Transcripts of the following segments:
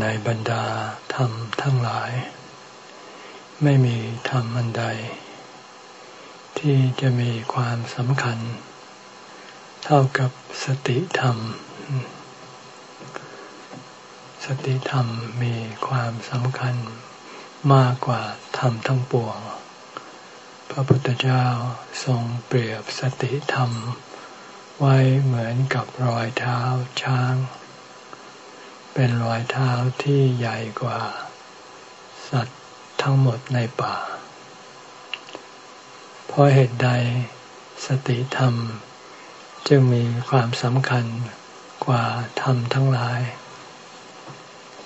ในบรรดาธรรมทั้งหลาย ไม่มีธรรมอันใด ที่จะมีความสำคัญ เท่ากับสติธรรม สติธรรมมีความสำคัญมากกว่าธรรมทั้งปวง พระพุทธเจ้าทรงเปรียบสติธรรม ไว้เหมือนกับรอยเท้าช้าง เป็นรอยเท้าที่ใหญ่กว่า สัตว์ทั้งหมดในป่า เพราะเหตุใดสติธรรม จึงมีความสำคัญกว่าธรรมทั้งหลาย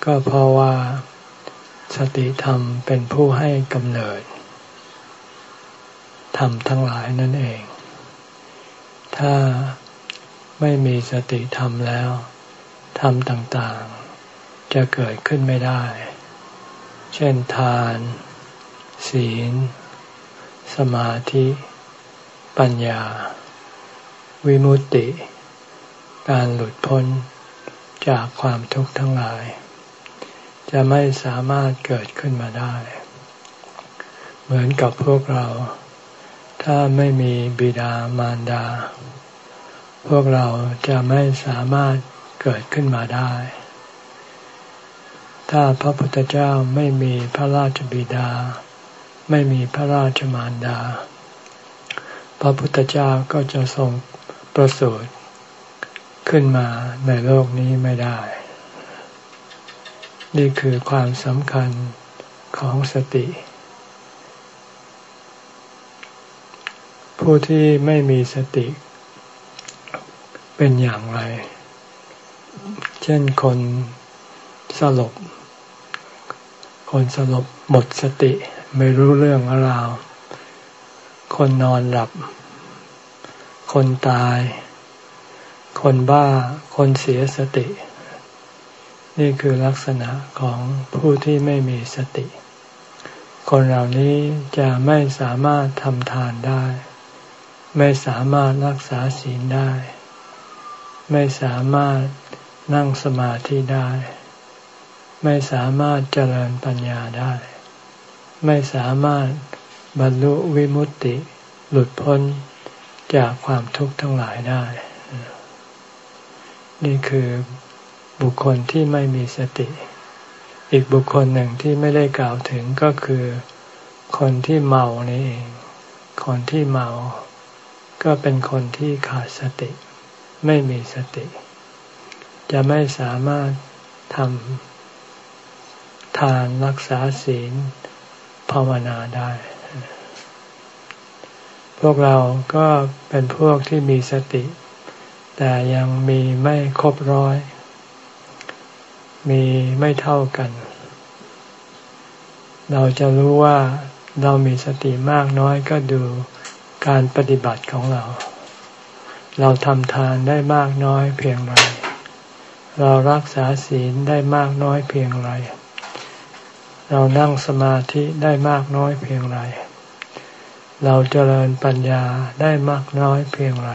ก็เพราะว่า สติธรรมเป็นผู้ให้กำเนิดธรรมทั้งหลายนั่นเอง ถ้าไม่มีสติธรรมแล้วธรรมต่าง จะเกิดขึ้นไม่ได้ เช่นทาน ศีล สมาธิ ปัญญา วิมุตติ การหลุดพ้นจากความทุกข์ทั้งหลาย จะไม่สามารถเกิดขึ้นมาได้ เหมือนกับพวกเรา ถ้าไม่มีบิดามารดา พวกเราจะไม่สามารถเกิดขึ้นมาได้ ถ้าพระพุทธเจ้าไม่มีพระราชบิดา ไม่มีพระราชมารดา พระพุทธเจ้าก็จะทรงประสูติขึ้นมาในโลกนี้ไม่ได้ นี่คือความสำคัญของสติ ผู้ที่ไม่มีสติ เป็นอย่างไร เช่นคนสลบ คนสลบหมดสติไม่รู้เรื่องราว คนนอนหลับ คนตาย คนบ้า คนเสียสติ นี่คือลักษณะของผู้ที่ไม่มีสติ คนเหล่านี้จะไม่สามารถทำทานได้ ไม่สามารถรักษาศีลได้ ไม่สามารถนั่งสมาธิได้ ไม่สามารถเจริญปัญญาได้ ไม่สามารถบรรลุวิมุตติ หลุดพ้นจากความทุกข์ทั้งหลายได้ นี่คือบุคคลที่ไม่มีสติ อีกบุคคลหนึ่งที่ไม่ได้กล่าวถึงก็คือ คนที่เมานี่เอง คนที่เมา ก็เป็นคนที่ขาดสติ ไม่มีสติ จะไม่สามารถทำ ทานรักษาศีลภาวนาได้ พวกเราก็เป็นพวกที่มีสติ แต่ยังมีไม่ครบร้อย มีไม่เท่ากัน เราจะรู้ว่าเรามีสติมากน้อยก็ดูการปฏิบัติของเรา เราทำทานได้มากน้อยเพียงไร เรารักษาศีลได้มากน้อยเพียงไร เรานั่งสมาธิได้มากน้อยเพียงไร เราเจริญปัญญาได้มากน้อยเพียงไร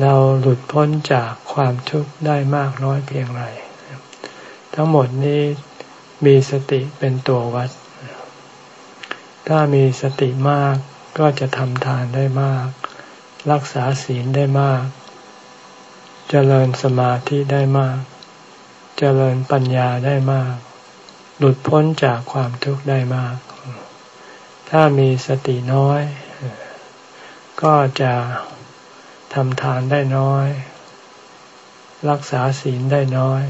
เราหลุดพ้นจากความทุกข์ได้มากน้อยเพียงไร ทั้งหมดนี้มีสติเป็นตัววัด ถ้ามีสติมากก็จะทำทานได้มาก รักษาศีลได้มาก เจริญสมาธิได้มาก เจริญปัญญาได้มาก หลุดพ้นจากความทุกข์ได้มาก ถ้ามีสติน้อย ก็จะทำทานได้น้อย รักษาศีลได้น้อย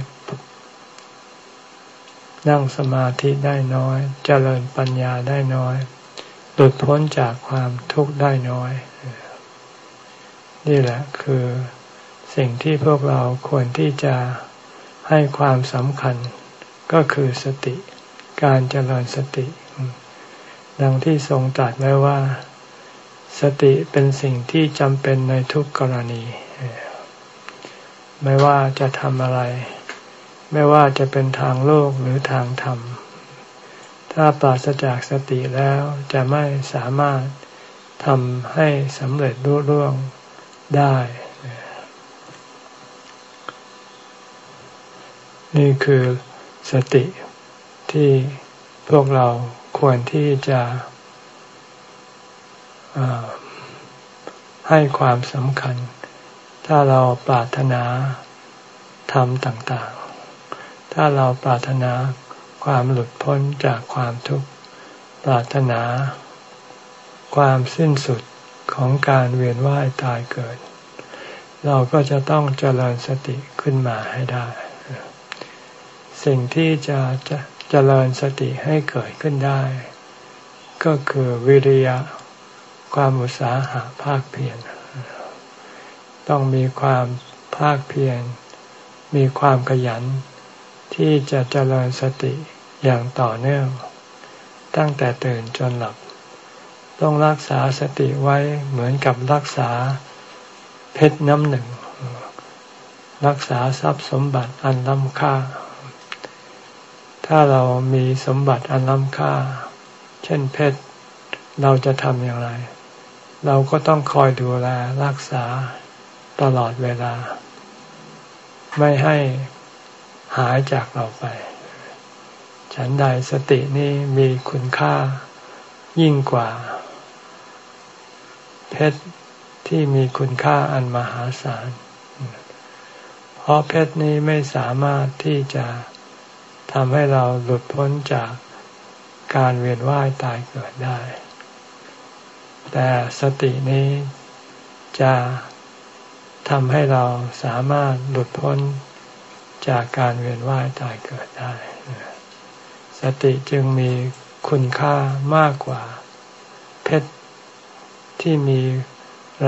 นั่งสมาธิได้น้อย เจริญปัญญาได้น้อย หลุดพ้นจากความทุกข์ได้น้อย นี่แหละคือสิ่งที่พวกเราควรที่จะให้ความสำคัญ ก็คือสติ การเจริญสติ ดังที่ทรงตรัสไว้ว่า สติเป็นสิ่งที่จำเป็นในทุกกรณี ไม่ว่าจะทำอะไร ไม่ว่าจะเป็นทางโลกหรือทางธรรม ถ้าปราศจากสติแล้วจะไม่สามารถทำให้สำเร็จรุ่ร่วงได้นี่คือ สติที่พวกเราควรที่จะให้ความสำคัญ ถ้าเราปรารถนาทำต่างๆ ถ้าเราปรารถนาความหลุดพ้นจากความทุกข์ ปรารถนา ความสิ้นสุดของการเวียนว่ายตายเกิด เราก็จะต้องเจริญสติขึ้นมาให้ได้ สิ่งที่จะจะเจริญสติให้เกิดขึ้นได้ ก็คือวิริยะ ความอุตสาหะภาคเพียรต้องมีความภาคเพียรมีความขยัน ที่จะเจริญสติอย่างต่อเนื่อง ตั้งแต่ตื่นจนหลับ ต้องรักษาสติไว้เหมือนกับรักษาเพชรน้ำหนึ่ง รักษาทรัพย์สมบัติอันล้ำค่า ถ้าเรามีสมบัติอันล้ำค่า เช่นเพชร เราจะทำอย่างไร เราก็ต้องคอยดูแลรักษาตลอดเวลา ไม่ให้หายจากเราไป ฉันใดสตินี้มีคุณค่ายิ่งกว่า เพชรที่มีคุณค่าอันมหาศาล เพราะเพชรนี้ไม่สามารถที่จะ ทำให้เราหลุดพ้นจากการเวียนว่ายตายเกิดได้ แต่สตินี้จะทำให้เราสามารถหลุดพ้นจากการเวียนว่ายตายเกิดได้ สติจึงมีคุณค่ามากกว่า เพชรที่มี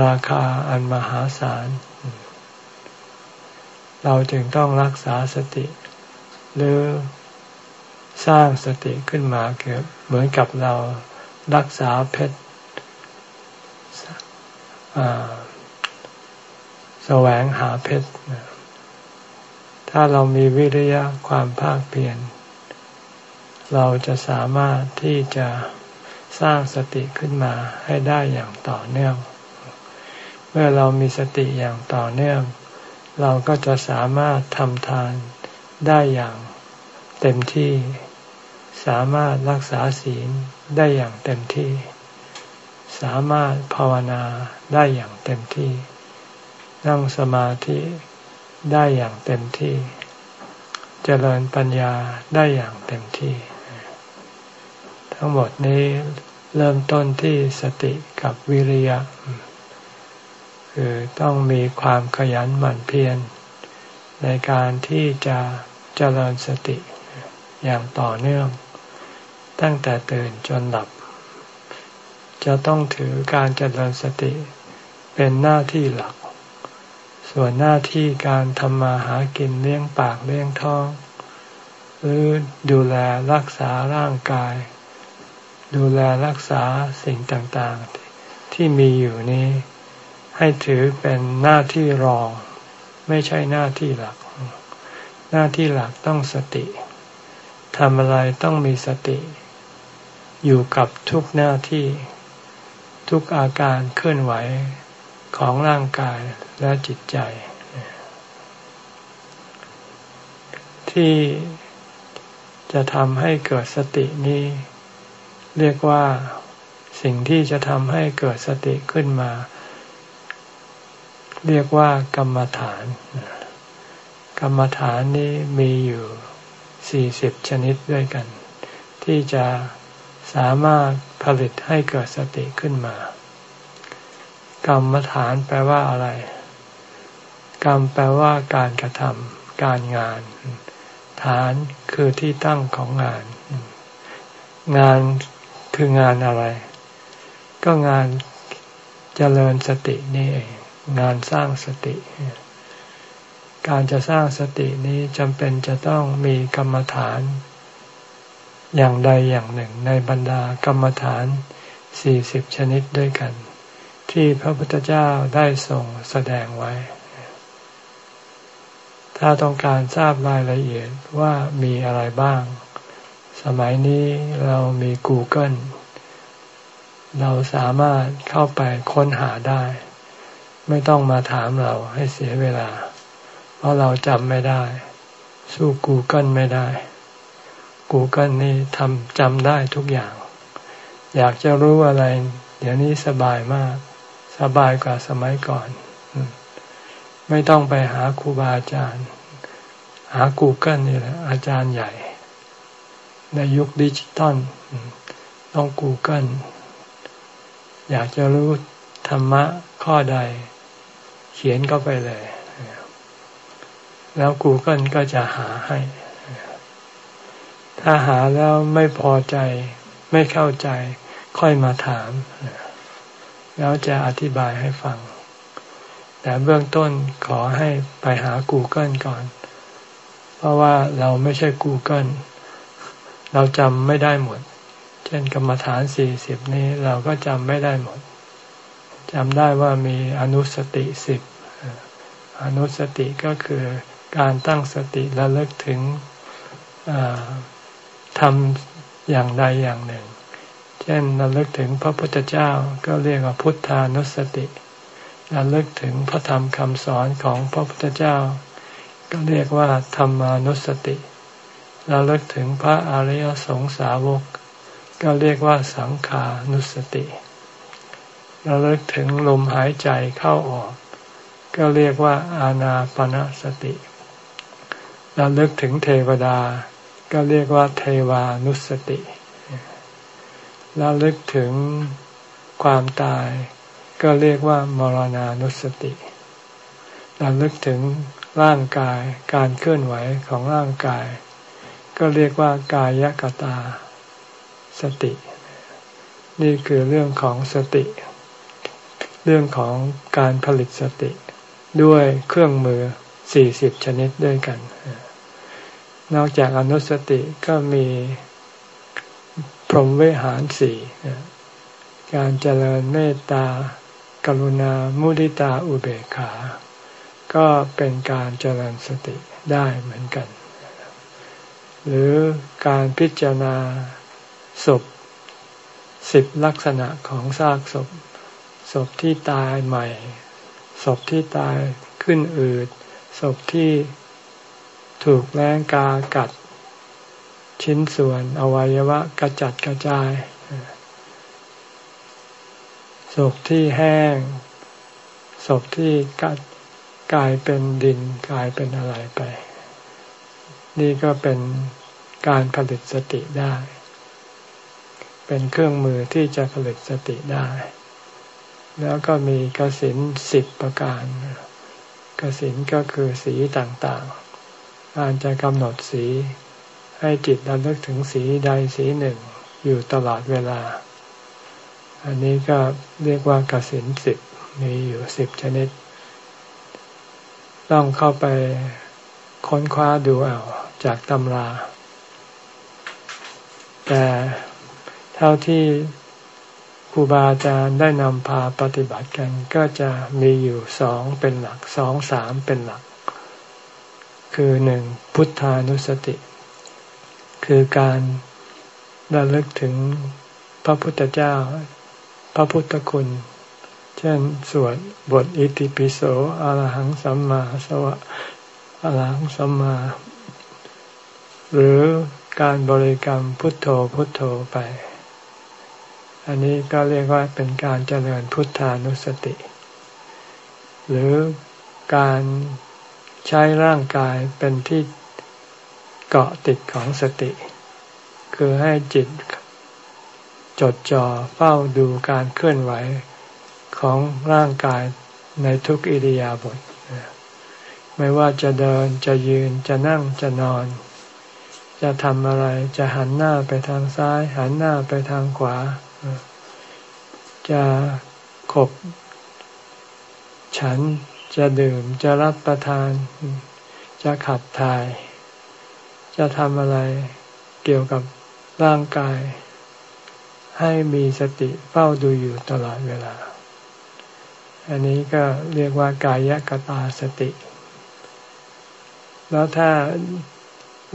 ราคาอันมหาศาล เราจึงต้องรักษาสติ หรือ สร้างสติขึ้นมาเกือบเหมือนกับเรารักษาเพชรแสวงหาเพชรถ้าเรามีวิริยะความภาคเพียรเราจะสามารถที่จะสร้างสติขึ้นมาให้ได้อย่างต่อเนื่อง เมื่อเรามีสติอย่างต่อเนื่อง เราก็จะสามารถทำทานได้อย่างเต็มที่ สามารถรักษาศีลได้อย่างเต็มที่ สามารถภาวนาได้อย่างเต็มที่ นั่งสมาธิได้อย่างเต็มที่ เจริญปัญญาได้อย่างเต็มที่ ทั้งหมดนี้เริ่มต้นที่สติกับวิริยะ คือต้องมีความขยันหมั่นเพียรในการที่จะเจริญสติอย่างต่อเนื่อง ตั้งแต่ตื่นจนหลับ จะต้องถือการเจริญสติ เป็นหน้าที่หลัก ส่วนหน้าที่การทำมาหากินเลี้ยงปากเลี้ยงท้อง หรือดูแลรักษาร่างกาย ดูแลรักษาสิ่งต่างๆ ที่มีอยู่นี้ ให้ถือเป็นหน้าที่รอง ไม่ใช่หน้าที่หลัก หน้าที่หลักต้องสติทำอะไรต้องมีสติ อยู่กับทุกหน้าที่ ทุกอาการเคลื่อนไหวของร่างกายและจิตใจ ที่จะทำให้เกิดสตินี้ เรียกว่าสิ่งที่จะทำให้เกิดสติขึ้นมา เรียกว่ากรรมฐาน กรรมฐานนี้มีอยู่สี่สิบชนิดด้วยกัน ที่จะ สามารถผลิตให้เกิดสติขึ้นมา กรรมฐานแปลว่าอะไร กรรมแปลว่าการกระทำการงาน ฐานคือที่ตั้งของงาน งานคืองานอะไร ก็งานเจริญสตินี่เองงานสร้างสติ การจะสร้างสตินี้จำเป็นจะต้องมีกรรมฐาน อย่างใดอย่างหนึ่งในบรรดากรรมฐานสี่สิบชนิดด้วยกัน ที่พระพุทธเจ้าได้ส่งแสดงไว้ ถ้าต้องการทราบรายละเอียดว่ามีอะไรบ้าง สมัยนี้เรามี Google เราสามารถเข้าไปค้นหาได้ ไม่ต้องมาถามเราให้เสียเวลา เพราะเราจำไม่ได้ สู้ Google ไม่ได้ Google นี่ทำจำได้ทุกอย่าง อยากจะรู้อะไร เดี๋ยวนี้สบายมาก สบายกว่าสมัยก่อน ไม่ต้องไปหาครูบาอาจารย์ หา Google นี่แหละ อาจารย์ใหญ่ ในยุคดิจิตอลต้อง Google อยากจะรู้ธรรมะข้อใด เขียนเข้าไปเลย แล้ว Google ก็จะหาให้ ถ้าหาแล้วไม่พอใจ ไม่เข้าใจค่อยมาถาม แล้วจะอธิบายให้ฟัง แต่เบื้องต้นขอให้ไปหา Google ก่อน เพราะว่าเราไม่ใช่ Google เราจำไม่ได้หมด เช่นกรรมฐานสี่สิบนี้เราก็จำไม่ได้หมดจำได้ว่ามีอนุสติสิบอนุสติก็คือการตั้งสติระลึกถึง ทำอย่างใดอย่างหนึ่ง เช่นระลึกถึงพระพุทธเจ้าก็เรียกว่าพุทธานุสติระลึกถึงพระธรรมคำสอนของพระพุทธเจ้า ก็เรียกว่าธรรมานุสติระลึกถึงพระอริยสงสาวก ก็เรียกว่าสังขานุสติระลึกถึงลมหายใจเข้าออก ก็เรียกว่าอาณาปณะสติระลึกถึงเทวดา ก็เรียกว่าเทวานุสติระลึกถึงความตาย ก็เรียกว่ามรณานุสติระลึกถึงร่างกายการเคลื่อนไหวของร่างกาย ก็เรียกว่ากายกตา สติ นี่คือเรื่องของสติ เรื่องของการผลิตสติ ด้วยเครื่องมือสี่สิบชนิดด้วยกัน นอกจากอนุสติก็มีพรหมเวหารสี่การเจริญเมตตากรุณามุทิตาอุเบกขา ก็เป็นการเจริญสติได้เหมือนกัน หรือการพิจารณาศพสิบลักษณะของซากศพศพที่ตายใหม่ศพที่ตายขึ้นอืดศพที่ ถูกแรงกากัด ชิ้นส่วนอวัยวะกระจัดกระจายศพที่แห้งศพที่กัดกลายเป็นดินกลายเป็นอะไรไป นี่ก็เป็นการผลิตสติได้ เป็นเครื่องมือที่จะผลิตสติได้ แล้วก็มีกสินสิบประการกสินก็คือสีต่างๆ การจะกำหนดสี ให้จิตระลึกถึงสีใดสีหนึ่งอยู่ตลอดเวลา อันนี้ก็เรียกว่ากสินสิบมีอยู่สิบชนิด ต้องเข้าไปค้นคว้าดูเอาจากตำรา แต่เท่าที่ครูบาอาจารย์ได้นำพาปฏิบัติกันก็จะมีอยู่สองเป็นหลักสองสามเป็นหลัก คือหนึ่งพุทธานุสติ คือการระลึกถึงพระพุทธเจ้า พระพุทธคุณ เช่นสวดบทอิติปิโสอรหังสัมมาสวะอรหังสัมมา หรือการบริกรรมพุทโธพุทโธไป อันนี้ก็เรียกว่าเป็นการเจริญพุทธานุสติ หรือการ ใช้ร่างกายเป็นที่เกาะติดของสติ คือให้จิตจดจ่อเฝ้าดูการเคลื่อนไหวของร่างกายในทุกอิริยาบถไม่ว่าจะเดินจะยืนจะนั่งจะนอน จะทำอะไรจะหันหน้าไปทางซ้าย หันหน้าไปทางขวา จะขบฉัน จะดื่มจะรับประทาน จะขับถ่าย จะทำอะไรเกี่ยวกับร่างกาย ให้มีสติเฝ้าดูอยู่ตลอดเวลา อันนี้ก็เรียกว่ากายกตาสติ แล้วถ้า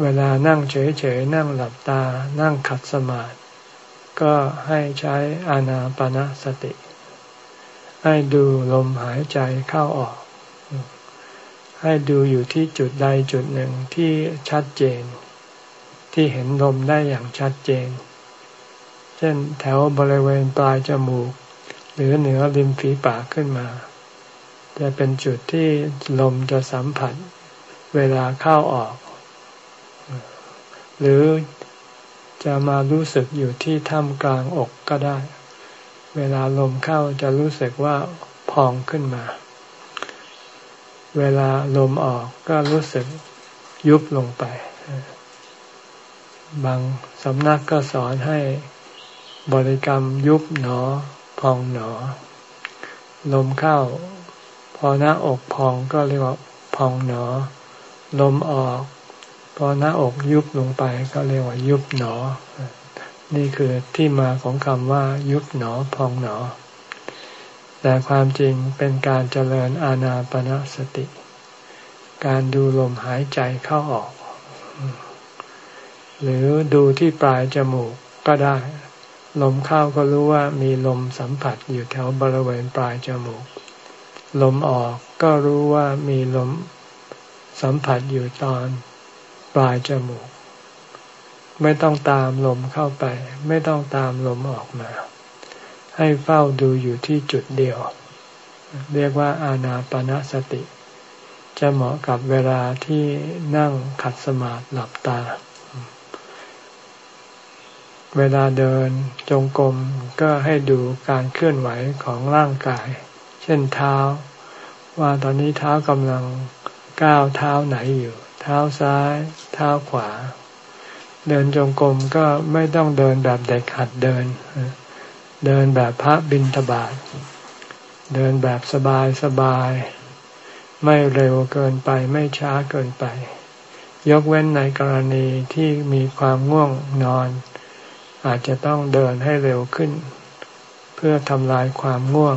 เวลานั่งเฉยๆนั่งหลับตา นั่งขัดสมาธิก็ให้ใช้อานาปนาสติ ให้ดูลมหายใจเข้าออก ให้ดูอยู่ที่จุดใดจุดหนึ่งที่ชัดเจน ที่เห็นลมได้อย่างชัดเจน เช่นแถวบริเวณปลายจมูก หรือเหนือริมฝีปากขึ้นมา จะเป็นจุดที่ลมจะสัมผัสเวลาเข้าออก หรือจะมารู้สึกอยู่ที่ท่ามกลางอกก็ได้ เวลาลมเข้าจะรู้สึกว่าพองขึ้นมา เวลาลมออกก็รู้สึกยุบลงไป บางสำนักก็สอนให้บริกรรมยุบหนอ พองหนอ ลมเข้า พอหน้าอกพองก็เรียกว่าพองหนอ ลมออก พอหน้าอกยุบลงไปก็เรียกว่ายุบหนอ นี่คือที่มาของคำว่ายุบหนอ พองหนอ แต่ความจริงเป็นการเจริญอาณาปณะสติ การดูลมหายใจเข้าออก หรือดูที่ปลายจมูกก็ได้ ลมเข้าก็รู้ว่ามีลมสัมผัสอยู่แถวบริเวณปลายจมูก ลมออกก็รู้ว่ามีลมสัมผัสอยู่ตอนปลายจมูก ไม่ต้องตามลมเข้าไป ไม่ต้องตามลมออกมา ให้เฝ้าดูอยู่ที่จุดเดียว เรียกว่าอาณาปณะสติ จะเหมาะกับเวลาที่นั่งขัดสมาธิหลับตา เวลาเดินจงกรมก็ให้ดูการเคลื่อนไหวของร่างกาย เช่นเท้า ว่าตอนนี้เท้ากำลังก้าวเท้าไหนอยู่ เท้าซ้าย เท้าขวา เดินจงกรมก็ไม่ต้องเดินแบบเด็กหัดเดิน เดินแบบพระบินทบาทเดินแบบสบายสบาย ไม่เร็วเกินไปไม่ช้าเกินไป ยกเว้นในกรณีที่มีความง่วงนอน อาจจะต้องเดินให้เร็วขึ้น เพื่อทำลายความง่วง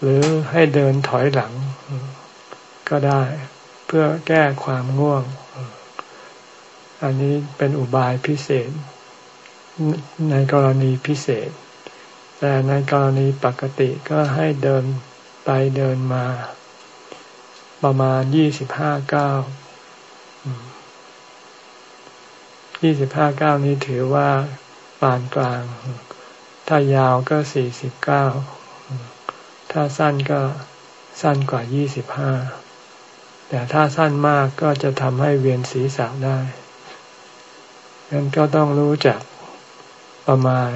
หรือให้เดินถอยหลัง ก็ได้เพื่อแก้ความง่วง อันนี้เป็นอุบายพิเศษ ในกรณีพิเศษ แต่ในกรณีปกติก็ให้เดินไปเดินมา ประมาณยี่สิบห้าเก้ายี่สิบห้าเก้านี้ถือว่าปานกลาง ถ้ายาวก็สี่สิบเก้า ถ้าสั้นก็สั้นกว่ายี่สิบห้า แต่ถ้าสั้นมากก็จะทำให้เวียนศีรษะได้ดังนั้นก็ต้องรู้จักประมาณ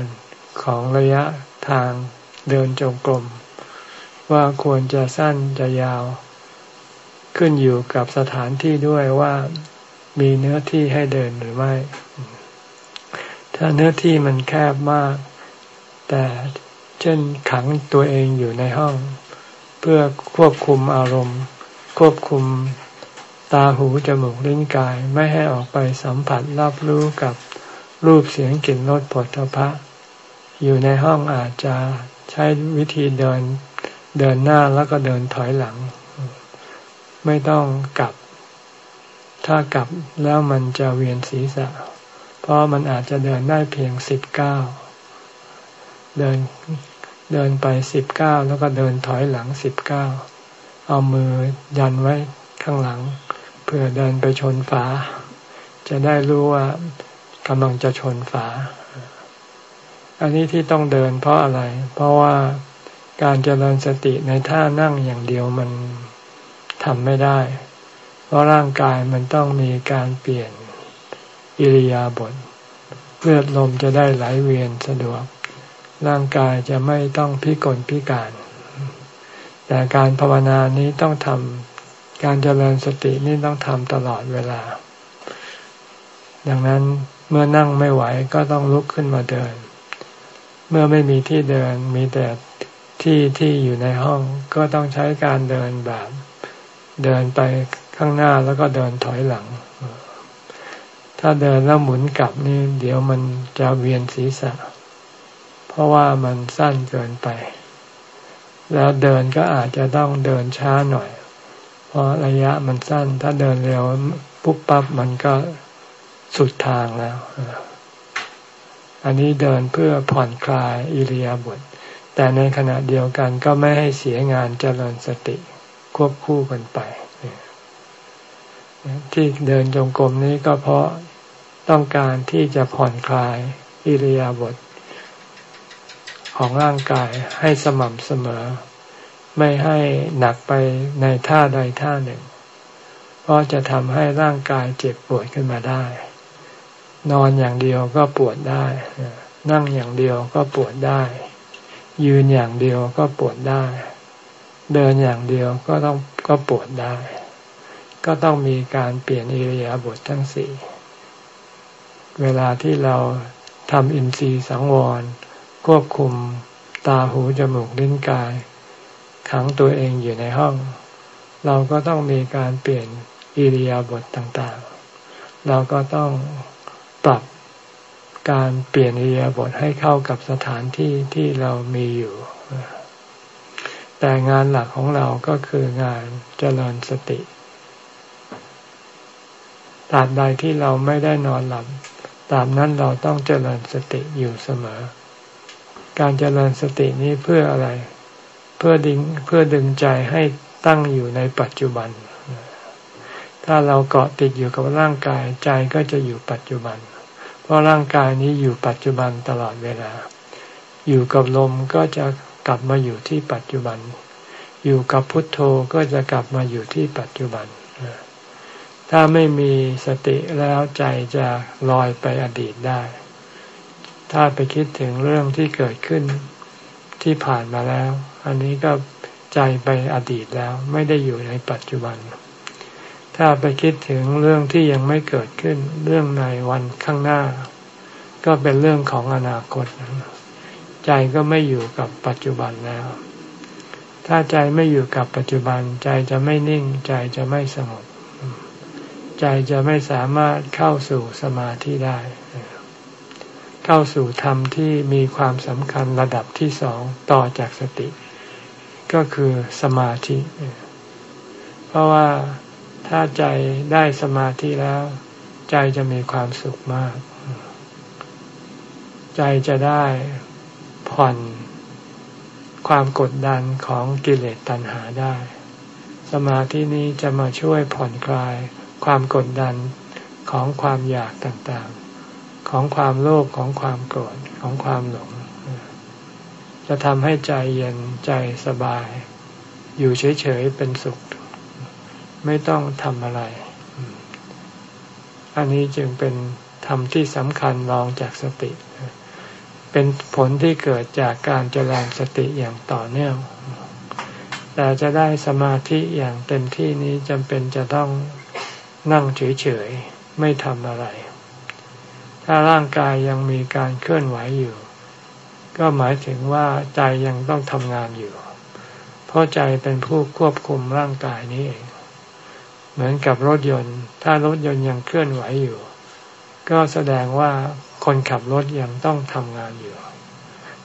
ของระยะ ทางเดินจงกรมว่าควรจะสั้นจะยาว ขึ้นอยู่กับสถานที่ด้วยว่ามีเนื้อที่ให้เดินหรือไม่ ถ้าเนื้อที่มันแคบมาก แต่เช่นขังตัวเองอยู่ในห้อง เพื่อควบคุมอารมณ์ ควบคุมตาหูจมูกลิ้นกายไม่ให้ออกไปสัมผัสรับรู้กับรูปเสียงกลิ่นรสผลพระ อยู่ในห้องอาจจะใช้วิธีเดินเดินหน้าแล้วก็เดินถอยหลัง ไม่ต้องกลับ ถ้ากลับแล้วมันจะเวียนศีรษะ เพราะมันอาจจะเดินได้เพียงสิบเก้าเดินเดินไปสิบเก้าแล้วก็เดินถอยหลังสิบเก้าเอามือยันไว้ข้างหลังเพื่อเดินไปชนฝา จะได้รู้ว่ากำลังจะชนฝา อันนี้ที่ต้องเดินเพราะอะไร เพราะว่าการเจริญสติในท่านั่งอย่างเดียวมันทำไม่ได้ เพราะร่างกายมันต้องมีการเปลี่ยนอิริยาบถเลือดลมจะได้ไหลเวียนสะดวก ร่างกายจะไม่ต้องพิกลพิการ แต่การภาวนานี้ต้องทำการเจริญสตินี่ต้องทำตลอดเวลา ดังนั้นเมื่อนั่งไม่ไหวก็ต้องลุกขึ้นมาเดินเมื่อไม่มีที่เดินมีแต่ที่ที่อยู่ในห้องก็ต้องใช้การเดินแบบเดินไปข้างหน้าแล้วก็เดินถอยหลัง ถ้าเดินแล้วหมุนกลับนี่เดี๋ยวมันจะเวียนศีรษะ เพราะว่ามันสั้นเกินไป แล้วเดินก็อาจจะต้องเดินช้าหน่อย เพราะระยะมันสั้น ถ้าเดินเร็วปุ๊บปั๊บมันก็สุดทางแล้ว อันนี้เดินเพื่อผ่อนคลายอิริยาบถแต่ในขณะเดียวกันก็ไม่ให้เสียงานเจริญสติควบคู่กันไป ที่เดินจงกรมนี้ก็เพราะต้องการที่จะผ่อนคลายอิริยาบถของร่างกายให้สม่ำเสมอ ไม่ให้หนักไปในท่าใดท่าหนึ่ง เพราะจะทำให้ร่างกายเจ็บปวดขึ้นมาได้ นอนอย่างเดียวก็ปวดได้ นั่งอย่างเดียวก็ปวดได้ ยืนอย่างเดียวก็ปวดได้ เดินอย่างเดียวก็ต้องก็ปวดได้ ก็ต้องมีการเปลี่ยนอิริยาบถททั้งสี่ เวลาที่เราทำอินทรีย์สังวร ควบคุมตาหูจมูกลิ้นกาย ขังตัวเองอยู่ในห้อง เราก็ต้องมีการเปลี่ยนอิริยาบถต่างๆ เราก็ต้อง ปรับการเปลี่ยนอิริยาบถให้เข้ากับสถานที่ที่เรามีอยู่ แต่งานหลักของเราก็คืองานเจริญสติตราบใดที่เราไม่ได้นอนหลับตามนั้นเราต้องเจริญสติอยู่เสมอ การเจริญสตินี้เพื่ออะไร เพื่อดึงเพื่อดึงใจให้ตั้งอยู่ในปัจจุบัน ถ้าเราเกาะติดอยู่กับร่างกายใจก็จะอยู่ปัจจุบัน เพราะร่างกายนี้อยู่ปัจจุบันตลอดเวลา อยู่กับลมก็จะกลับมาอยู่ที่ปัจจุบัน อยู่กับพุทโธก็จะกลับมาอยู่ที่ปัจจุบัน ถ้าไม่มีสติแล้วใจจะลอยไปอดีตได้ ถ้าไปคิดถึงเรื่องที่เกิดขึ้นที่ผ่านมาแล้ว อันนี้ก็ใจไปอดีตแล้วไม่ได้อยู่ในปัจจุบัน ถ้าไปคิดถึงเรื่องที่ยังไม่เกิดขึ้นเรื่องในวันข้างหน้า ก็เป็นเรื่องของอนาคต ใจก็ไม่อยู่กับปัจจุบันแล้ว ถ้าใจไม่อยู่กับปัจจุบัน ใจจะไม่นิ่ง ใจจะไม่สงบ ใจจะไม่สามารถเข้าสู่สมาธิได้ เข้าสู่ธรรมที่มีความสำคัญระดับที่สองต่อจากสติ ก็คือสมาธิ เพราะว่า ถ้าใจได้สมาธิแล้ว ใจจะมีความสุขมาก ใจจะได้ผ่อนความกดดันของกิเลสตัณหาได้ สมาธินี้จะมาช่วยผ่อนคลายความกดดันของความอยากต่างๆ ของความโลภของความโกรธของความหลง จะทำให้ใจเย็นใจสบาย อยู่เฉยๆเป็นสุข ไม่ต้องทำอะไร อันนี้จึงเป็นธรรมที่สำคัญรองจากสติ เป็นผลที่เกิดจากการเจริญสติอย่างต่อเนื่อง แต่จะได้สมาธิอย่างเต็มที่นี้จำเป็นจะต้องนั่งเฉยๆ ไม่ทำอะไร ถ้าร่างกายยังมีการเคลื่อนไหวอยู่ ก็หมายถึงว่าใจยังต้องทำงานอยู่ เพราะใจเป็นผู้ควบคุมร่างกายนี้เอง เหมือนกับรถยนต์ ถ้ารถยนต์ยังเคลื่อนไหวอยู่ ก็แสดงว่าคนขับรถยังต้องทำงานอยู่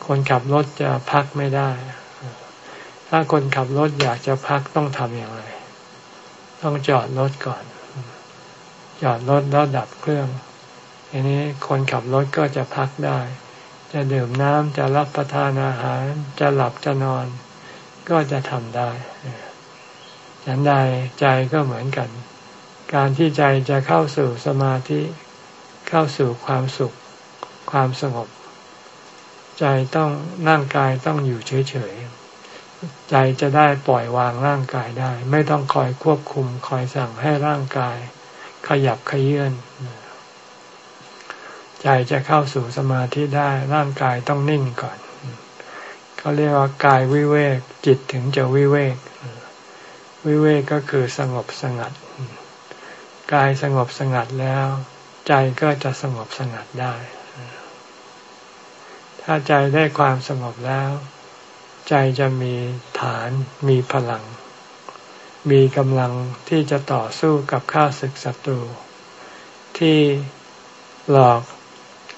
คนขับรถจะพักไม่ได้ ถ้าคนขับรถอยากจะพักต้องทำอย่างไร ต้องจอดรถก่อน จอดรถแล้วดับเครื่องอันนี้คนขับรถก็จะพักได้ จะดื่มน้ำจะรับประทานอาหาร จะหลับจะนอน ก็จะทำได้ ฉันใดใจก็เหมือนกัน การที่ใจจะเข้าสู่สมาธิ เข้าสู่ความสุข ความสงบ ใจต้องร่างกายต้องอยู่เฉยๆ ใจจะได้ปล่อยวางร่างกายได้ ไม่ต้องคอยควบคุมคอยสั่งให้ร่างกาย ขยับขยื่นใจจะเข้าสู่สมาธิได้ร่างกายต้องนิ่งก่อนเขาเรียกว่ากายวิเวกจิตถึงจะวิเวก วิเวกก็คือสงบสงัด กายสงบสงัดแล้ว ใจก็จะสงบสงัดได้ ถ้าใจได้ความสงบแล้ว ใจจะมีฐานมีพลัง มีกำลังที่จะต่อสู้กับข้าศึกศัตรู ที่หลอก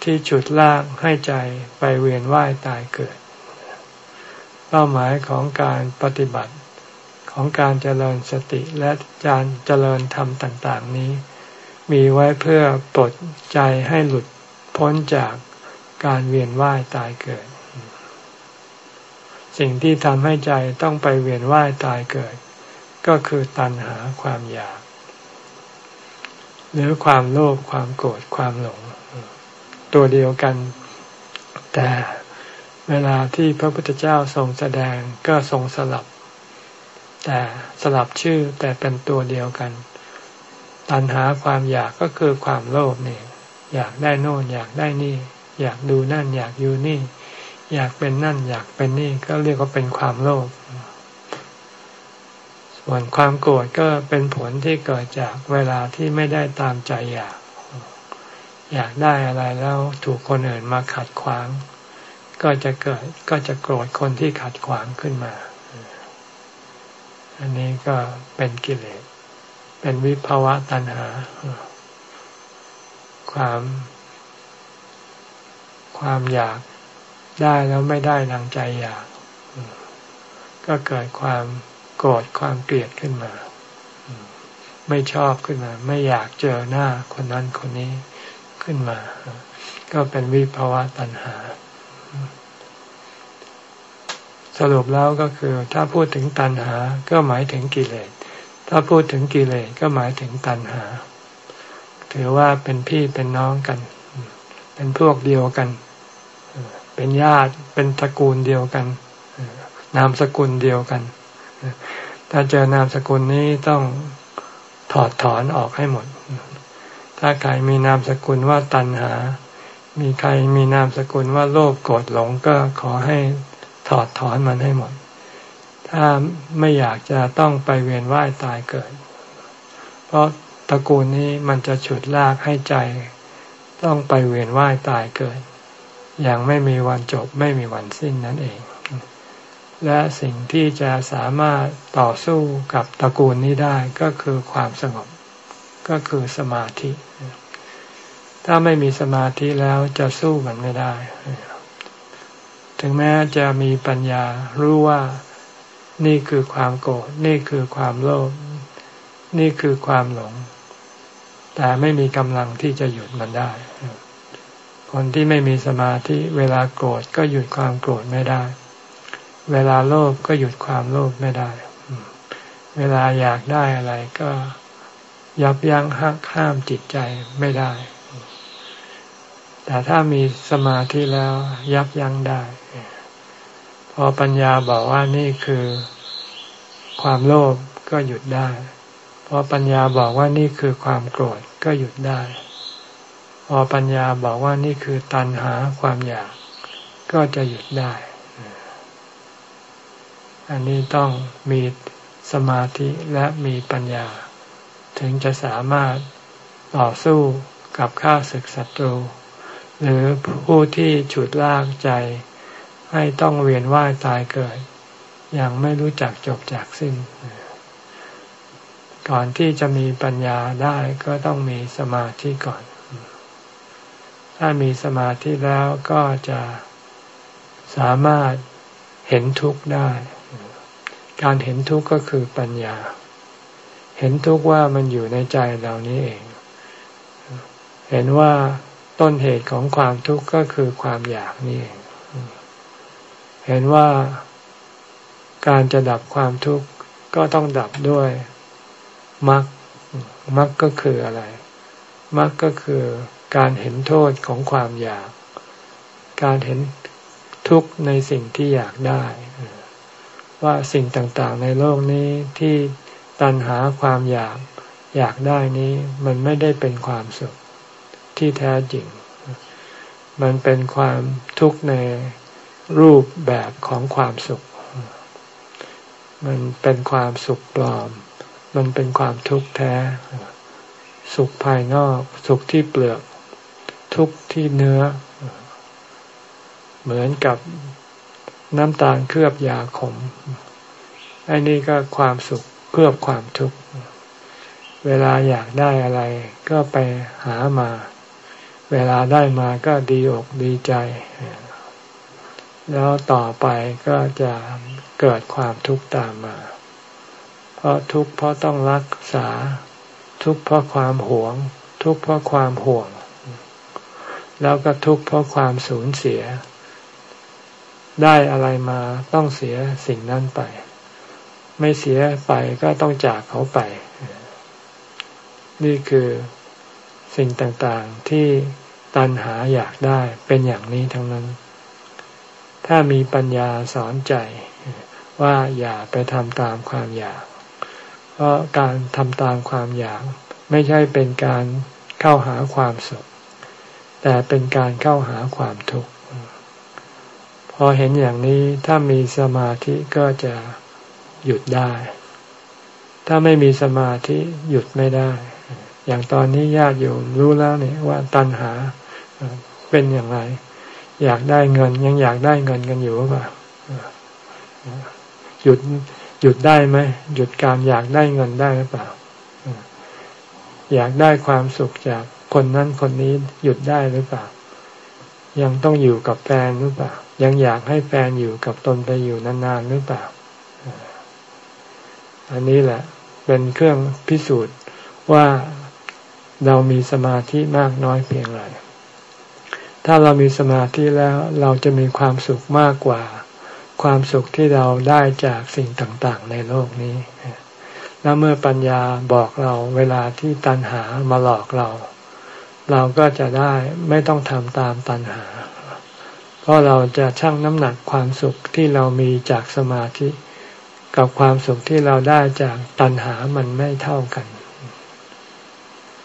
ที่ฉุดลากให้ใจไปเวียนว่ายตายเกิด เป้าหมายของการปฏิบัติ ของการเจริญสติและการเจริญธรรมต่างๆนี้ มีไว้เพื่อปลดใจให้หลุดพ้นจากการเวียนว่ายตายเกิด สิ่งที่ทำให้ใจต้องไปเวียนว่ายตายเกิด ก็คือตัณหาความอยาก หรือความโลภความโกรธความหลง ตัวเดียวกัน แต่เวลาที่พระพุทธเจ้าทรงแสดงก็ทรงสลับ แต่สลับชื่อแต่เป็นตัวเดียวกัน ตัณหาความอยากก็คือความโลภนี่อยากได้โน่นอยากได้นี่ อยากดูนั่น อยากอยู่นี่ อยากเป็นนั่น อยากเป็นนี่ก็เรียกว่าเป็นความโลภส่วนความโกรธก็เป็นผลที่เกิดจากเวลาที่ไม่ได้ตามใจอยาก อยากได้อะไรแล้วถูกคนอื่นมาขัดขวาง ก็จะเกิดก็จะโกรธคนที่ขัดขวางขึ้นมา อันนี้ก็เป็นกิเลส เป็นวิภาวะตัณหา ความ ความอยากได้แล้วไม่ได้ดังใจอยาก ก็เกิดความโกรธความเกลียดขึ้นมา ไม่ชอบขึ้นมา ไม่อยากเจอหน้าคนนั้นคนนี้ขึ้นมา ก็เป็นวิภาวะตัณหา สรุปแล้วก็คือถ้าพูดถึงตัณหา ก็หมายถึงกิเลส ถ้าพูดถึงกิเลสก็หมายถึงตัณหา ถือว่าเป็นพี่เป็นน้องกัน เป็นพวกเดียวกัน เป็นญาติเป็นตระกูลเดียวกัน นามสกุลเดียวกัน ถ้าเจอนามสกุลนี้ต้องถอดถอนออกให้หมด ถ้าใครมีนามสกุลว่าตัณหา มีใครมีนามสกุลว่าโลภโกรธหลงก็ขอให้ อดถอนมันให้หมด ถ้าไม่อยากจะต้องไปเวียนว่ายตายเกิด เพราะตระกูลนี้มันจะฉุดลากให้ใจ ต้องไปเวียนว่ายตายเกิด อย่างไม่มีวันจบไม่มีวันสิ้นนั่นเอง และสิ่งที่จะสามารถต่อสู้กับตระกูลนี้ได้ก็คือความสงบ ก็คือสมาธิ ถ้าไม่มีสมาธิแล้วจะสู้มันไม่ได้ ถึงแม้จะมีปัญญารู้ว่านี่คือความโกรธนี่คือความโลภนี่คือความหลง แต่ไม่มีกำลังที่จะหยุดมันได้ คนที่ไม่มีสมาธิเวลาโกรธก็หยุดความโกรธไม่ได้ เวลาโลภก็หยุดความโลภไม่ได้ เวลาอยากได้อะไรก็ยับยั้งหักห้ามจิตใจไม่ได้ แต่ถ้ามีสมาธิแล้วยับยั้งได้ พอปัญญาบอกว่านี่คือความโลภก็หยุดได้ พอปัญญาบอกว่านี่คือความโกรธก็หยุดได้ พอปัญญาบอกว่านี่คือตัณหาความอยาก ก็จะหยุดได้ อันนี้ต้องมีสมาธิและมีปัญญา ถึงจะสามารถต่อสู้กับข้าศึกศัตรู หรือผู้ที่ฉุดลากใจ ให้ต้องเวียนว่ายตายเกิด อย่างไม่รู้จักจบจากสิ้น ก่อนที่จะมีปัญญาได้ก็ต้องมีสมาธิก่อน ถ้ามีสมาธิแล้วก็จะสามารถเห็นทุกข์ได้ การเห็นทุกข์ก็คือปัญญา เห็นทุกข์ว่ามันอยู่ในใจเรานี้เอง เห็นว่า ต้นเหตุของความทุกข์ก็คือความอยากนี่เองเห็นว่าการจะดับความทุกข์ก็ต้องดับด้วยมรรคมรรคก็คืออะไรมรรคก็คือการเห็นโทษของความอยาก การเห็นทุกข์ในสิ่งที่อยากได้ ว่าสิ่งต่างๆในโลกนี้ที่ตันหาความอยากอยากได้นี้มันไม่ได้เป็นความสุข ที่แท้จริง มันเป็นความทุกข์ในรูปแบบของความสุข มันเป็นความสุขปลอม มันเป็นความทุกข์แท้ สุขภายนอก สุขที่เปลือก ทุกข์ที่เนื้อ เหมือนกับน้ำตาลเคลือบยาขมอันนี้ก็ความสุขเคลือบความทุกข์ เวลาอยากได้อะไร ก็ไปหามา เวลาได้มาก็ดีอกดีใจ แล้วต่อไปก็จะเกิดความทุกข์ตามมา เพราะทุกข์เพราะต้องรักษา ทุกข์เพราะความหวง ทุกข์เพราะความห่วง แล้วก็ทุกข์เพราะความสูญเสีย ได้อะไรมาต้องเสียสิ่งนั้นไป ไม่เสียไปก็ต้องจากเขาไป นี่คือสิ่งต่างๆที่ ตัณหาอยากได้เป็นอย่างนี้ทั้งนั้น ถ้ามีปัญญาสอนใจว่าอย่าไปทำตามความอยาก เพราะการทำตามความอยาก ไม่ใช่เป็นการเข้าหาความสุข แต่เป็นการเข้าหาความทุกข์พอเห็นอย่างนี้ถ้ามีสมาธิก็จะหยุดได้ ถ้าไม่มีสมาธิหยุดไม่ได้ อย่างตอนนี้ญาติโยมรู้แล้วเนี่ยว่าตัณหา เป็นอย่างไร อยากได้เงิน ยังอยากได้เงินกันอยู่หรือเปล่าหยุดหยุดได้ไหมหยุดการอยากได้เงินได้หรือเปล่า อยากได้ความสุขจากคนนั้นคนนี้หยุดได้หรือเปล่า ยังต้องอยู่กับแฟนหรือเปล่า ยังอยากให้แฟนอยู่กับตนไปอยู่นานๆหรือเปล่า อันนี้แหละ เป็นเครื่องพิสูจน์ว่าเรามีสมาธิมากน้อยเพียงไร ถ้าเรามีสมาธิแล้วเราจะมีความสุขมากกว่า ความสุขที่เราได้จากสิ่งต่างๆ ในโลกนี้ แล้วเมื่อปัญญาบอกเราเวลาที่ตัณหามาหลอกเรา เราก็จะได้ไม่ต้องทำตามตัณหา เพราะเราจะชั่งน้ำหนักความสุขที่เรามีจากสมาธิ กับความสุขที่เราได้จากตัณหามันไม่เท่ากัน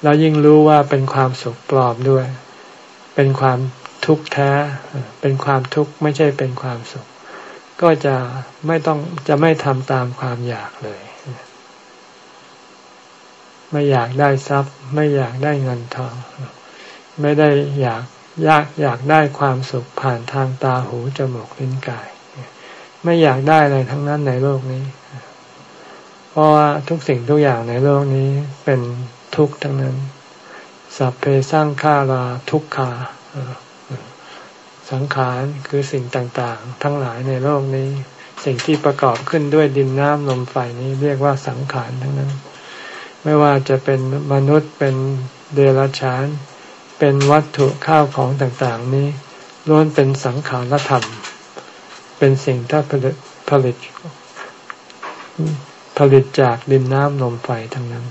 เรายิ่งรู้ว่าเป็นความสุขปลอมด้วย เป็นความทุกข์แท้ เป็นความทุกข์ไม่ใช่เป็นความสุข ก็จะไม่ต้องจะไม่ทำตามความอยากเลย ไม่อยากได้ทรัพย์ ไม่อยากได้เงินทอง ไม่ได้อยากอยากอยากได้ความสุขผ่านทางตาหูจมูกลิ้นกาย ไม่อยากได้อะไรทั้งนั้นในโลกนี้ เพราะว่าทุกสิ่งทุกอย่างในโลกนี้เป็นทุกข์ทั้งนั้น สัพเพสร้างฆาราทุกขาสังขารคือสิ่งต่างๆ ทั้งหลายในโลกนี้ สิ่งที่ประกอบขึ้นด้วยดินน้ำลมไฟนี้เรียกว่าสังขารทั้งนั้น ไม่ว่าจะเป็นมนุษย์เป็นเดรัจฉาน เป็นวัตถุข้าวของต่างๆ นี้ล้วนเป็นสังขารธรรม เป็นสิ่งที่ผลิตผลิตผลิตจากดินน้ำลมไฟทั้งนั้น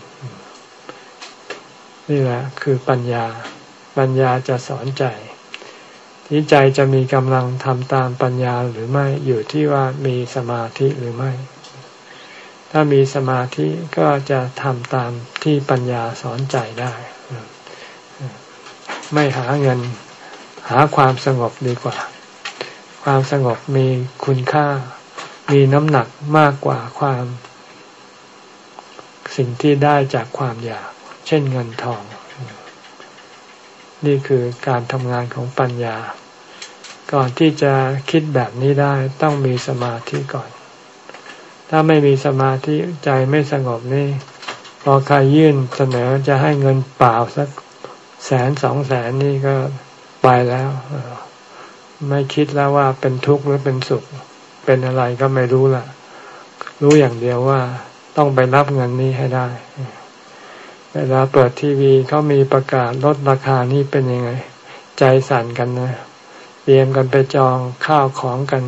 นี่แหละคือปัญญา ปัญญาจะสอนใจ ที่ใจจะมีกำลังทำตามปัญญาหรือไม่อยู่ที่ว่ามีสมาธิหรือไม่ ถ้ามีสมาธิก็จะทำตามที่ปัญญาสอนใจได้ ไม่หาเงินหาความสงบดีกว่า ความสงบมีคุณค่า มีน้ำหนักมากกว่าความ สิ่งที่ได้จากความอยาก เช่นเงินทอง นี่คือการทำงานของปัญญา ก่อนที่จะคิดแบบนี้ได้ต้องมีสมาธิก่อน ถ้าไม่มีสมาธิใจไม่สงบนี่ พอใครยื่นเสนอจะให้เงินเปล่าสักแสนสองแสนนี่ก็ไปแล้วไม่คิดแล้วว่าเป็นทุกข์หรือเป็นสุข เป็นอะไรก็ไม่รู้ละรู้อย่างเดียวว่าต้องไปรับเงินนี้ให้ได้ เวลาเปิดทีวีเขามีประกาศลดราคานี่เป็นยังไง ใจสั่นกันนะเตรียมกันไปจองข้าวของกัน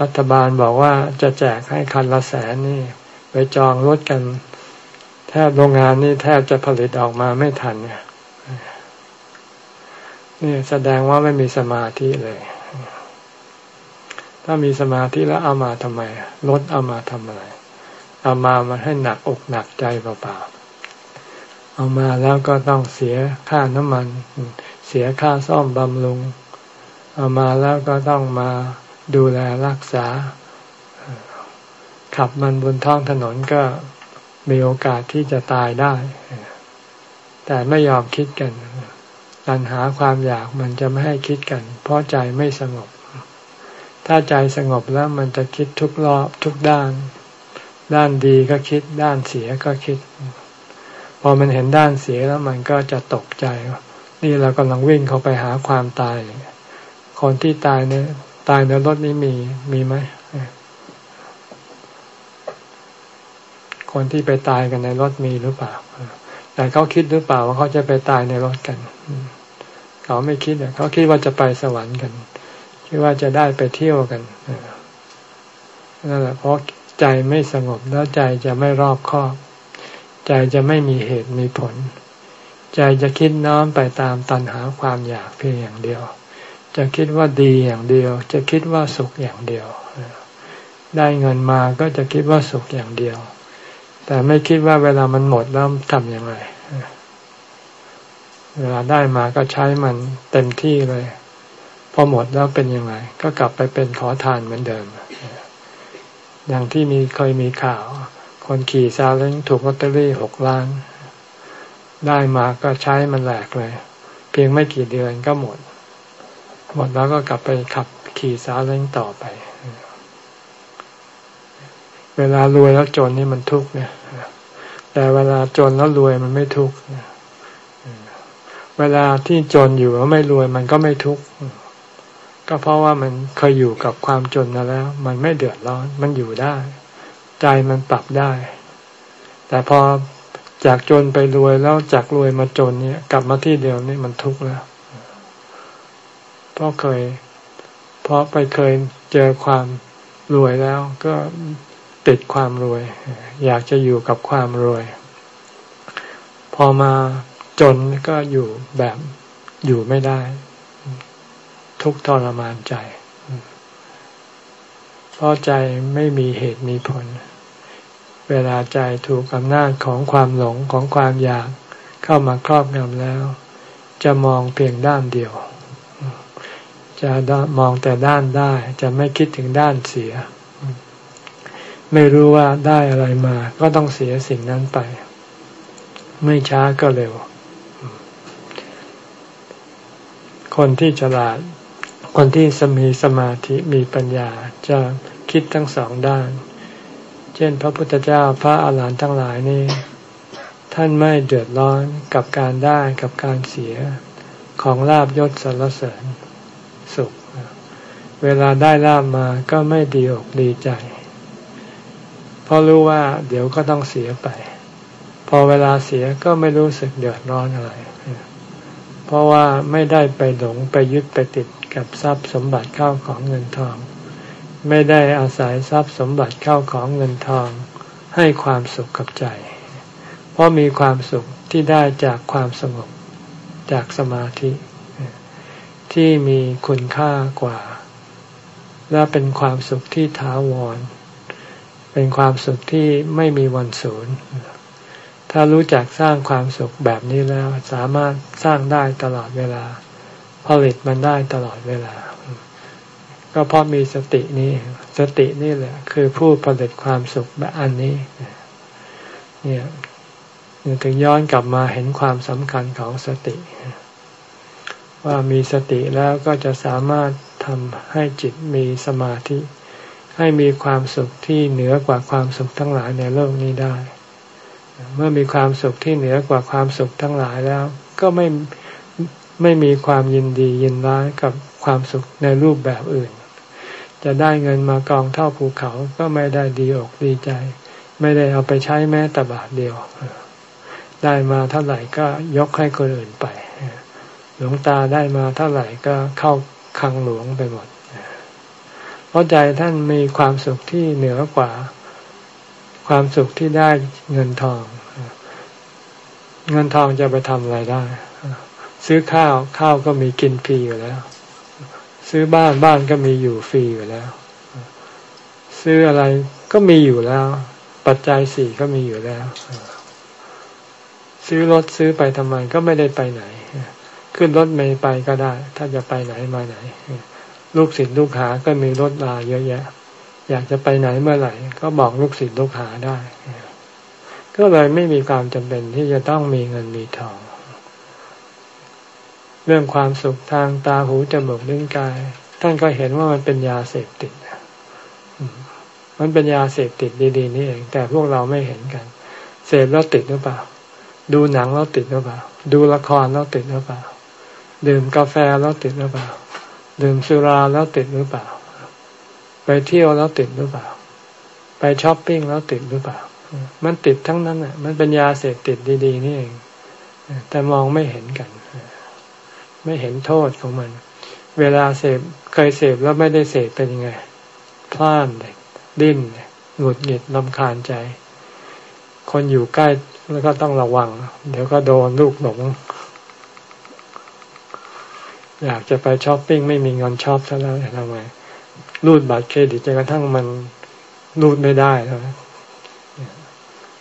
รัฐบาลบอกว่าจะแจกให้คันละแสนนี่ ไปจองรถกัน แทบโรงงานนี่แทบจะผลิตออกมาไม่ทันเนี่ยนี่แสดงว่าไม่มีสมาธิเลย ถ้ามีสมาธิแล้วเอามาทำไมรถเอามาทำอะไร เอามามาให้หนักอกหนักใจเปล่าๆเอามาแล้วก็ต้องเสียค่าน้ำมัน เสียค่าซ่อมบำรุง เอามาแล้วก็ต้องมาดูแลรักษา ขับมันบนท้องถนนก็มีโอกาสที่จะตายได้ แต่ไม่ยอมคิดกันปัญหาความอยากมันจะไม่ให้คิดกัน เพราะใจไม่สงบ ถ้าใจสงบแล้วมันจะคิดทุกรอบทุกด้าน ด้านดีก็คิด ด้านเสียก็คิด พอมันเห็นด้านเสียแล้วมันก็จะตกใจ นี่เรากำลังวิ่งเขาไปหาความตาย คนที่ตายเนี่ยตายในรถนี้มีมีไหมคนที่ไปตายกันในรถมีหรือเปล่า แต่เขาคิดหรือเปล่าว่าเขาจะไปตายในรถกัน เขาไม่คิดเขาคิดว่าจะไปสวรรค์กัน คิดว่าจะได้ไปเที่ยวกันนั่นแหละเพราะ ใจไม่สงบแล้วใจจะไม่รอบคอบ ใจจะไม่มีเหตุมีผล ใจจะคิดน้อมไปตามตัณหาความอยากเพียงอย่างเดียว จะคิดว่าดีอย่างเดียว จะคิดว่าสุขอย่างเดียว ได้เงินมาก็จะคิดว่าสุขอย่างเดียว แต่ไม่คิดว่าเวลามันหมดแล้วทำยังไงเวลาได้มาก็ใช้มันเต็มที่เลย พอหมดแล้วเป็นยังไง ก็กลับไปเป็นขอทานเหมือนเดิม อย่างที่มีเคยมีข่าว คนขี่ซาเล้งถูกลอตเตอรี่หกล้าน ได้มาก็ใช้มันแหลกเลย เพียงไม่กี่เดือนก็หมด หมดแล้วก็กลับไปขับขี่ซาเล้งต่อไป เวลารวยแล้วจนนี่มันทุกข์เนี่ยแต่เวลาจนแล้วรวยมันไม่ทุกข์เวลาที่จนอยู่แล้วไม่รวยมันก็ไม่ทุกข์ ก็เพราะว่ามันเคยอยู่กับความจนมาแล้ว มันไม่เดือดร้อน มันอยู่ได้ ใจมันปรับได้ แต่พอจากจนไปรวยแล้วจากรวยมาจนเนี่ย กลับมาที่เดียวนี่มันทุกข์แล้ว เพราะเคย เพราะไปเคยเจอความรวยแล้ว ก็ติดความรวย อยากจะอยู่กับความรวย พอมาจนก็อยู่แบบอยู่ไม่ได้ ทุกทรมานใจ เพราะใจไม่มีเหตุมีผล เวลาใจถูกอำนาจของความหลงของความอยากเข้ามาครอบงำแล้ว จะมองเพียงด้านเดียว จะมองแต่ด้านได้จะไม่คิดถึงด้านเสีย ไม่รู้ว่าได้อะไรมา ก็ต้องเสียสิ่งนั้นไป ไม่ช้าก็เร็วคนที่ฉลาด คนที่สมีสมาธิมีปัญญาจะคิดทั้งสองด้าน เช่น พระพุทธเจ้าพระอาหารหันต์ทั้งหลายนี่ท่านไม่เดือดร้อนกับการได้กับการเสียของลาบยศสรรเสริญสุข เวลาได้ลาบมาก็ไม่ดีอกดีใจ เพราะรู้ว่าเดี๋ยวก็ต้องเสียไป พอเวลาเสียก็ไม่รู้สึกเดือดร้อนอะไร เพราะว่าไม่ได้ไปหลงไปยึดไปติด กับทรัพย์สมบัติเข้าของเงินทอง ไม่ได้อาศัยทรัพย์สมบัติเข้าของเงินทอง ให้ความสุขกับใจ เพราะมีความสุขที่ได้จากความสงบจากสมาธิ ที่มีคุณค่ากว่า และเป็นความสุขที่ถาวร เป็นความสุขที่ไม่มีวันสูญถ้ารู้จักสร้างความสุขแบบนี้แล้วสามารถสร้างได้ตลอดเวลา ผลิตมันได้ตลอดเวลา ก็เพราะมีสตินี้ สตินี่แหละ คือผู้ผลิตความสุขแบบอันนี้ เนี่ยถึงย้อนกลับมาเห็นความสำคัญของสติ ว่ามีสติแล้วก็จะสามารถทำให้จิตมีสมาธิ ให้มีความสุขที่เหนือกว่าความสุขทั้งหลายในโลกนี้ได้ เมื่อมีความสุขที่เหนือกว่าความสุขทั้งหลายแล้ว ก็ไม่ ไม่มีความยินดียินร้ายกับความสุขในรูปแบบอื่น จะได้เงินมากองเท่าภูเขาก็ไม่ได้ดีอกดีใจ ไม่ได้เอาไปใช้แม้แต่บาทเดียว ได้มาเท่าไหร่ก็ยกให้คนอื่นไป หลวงตาได้มาเท่าไหร่ก็เข้าคังหลวงไปหมดเพราะใจท่านมีความสุขที่เหนือกว่า ความสุขที่ได้เงินทอง เงินทองจะไปทำอะไรได้ ซื้อข้าวข้าวก็มีกินฟรีอยู่แล้ว ซื้อบ้านบ้านก็มีอยู่ฟรีอยู่แล้ว ซื้ออะไรก็มีอยู่แล้ว ปัจจัยสี่ก็มีอยู่แล้ว ซื้อรถซื้อไปทำไมก็ไม่ได้ไปไหน ขึ้นรถไม่ไปก็ได้ ถ้าจะไปไหนมาไหน ลูกศิษย์ลูกหาก็มีรถลาเยอะแยะ อยากจะไปไหนเมื่อไหร่ ก็บอกลูกศิษย์ลูกหาได้ ก็เลยไม่มีความจำเป็นที่จะต้องมีเงินมีทอง เรื่องความสุขทางตาหูจมูกลิ้นกาย ท่านก็เห็นว่ามันเป็นยาเสพติด มันเป็นยาเสพติดดีๆนี่เอง แต่พวกเราไม่เห็นกัน เสพแล้วติดหรือเปล่า ดูหนังแล้วติดหรือเปล่า ดูละครแล้วติดหรือเปล่า ดื่มกาแฟแล้วติดหรือเปล่า ดื่มสุราแล้วติดหรือเปล่า ไปเที่ยวแล้วติดหรือเปล่า ไปช้อปปิ้งแล้วติดหรือเปล่า มันติดทั้งนั้นอะ มันเป็นยาเสพติดดีๆนี่เอง แต่มองไม่เห็นกัน ไม่เห็นโทษของมัน เวลาเสพเคยเสพแล้วไม่ได้เสพเป็นยังไงพลาดดิ้นหงุดหงิดลำคาญใจ คนอยู่ใกล้แล้วก็ต้องระวัง เดี๋ยวก็โดนลูกหลงอยากจะไปช้อปปิ้งไม่มีเงินช็อปซะแล้วทำไงรูดบัตรเครดิตจนกระทั่งมันรูดไม่ได้แล้ว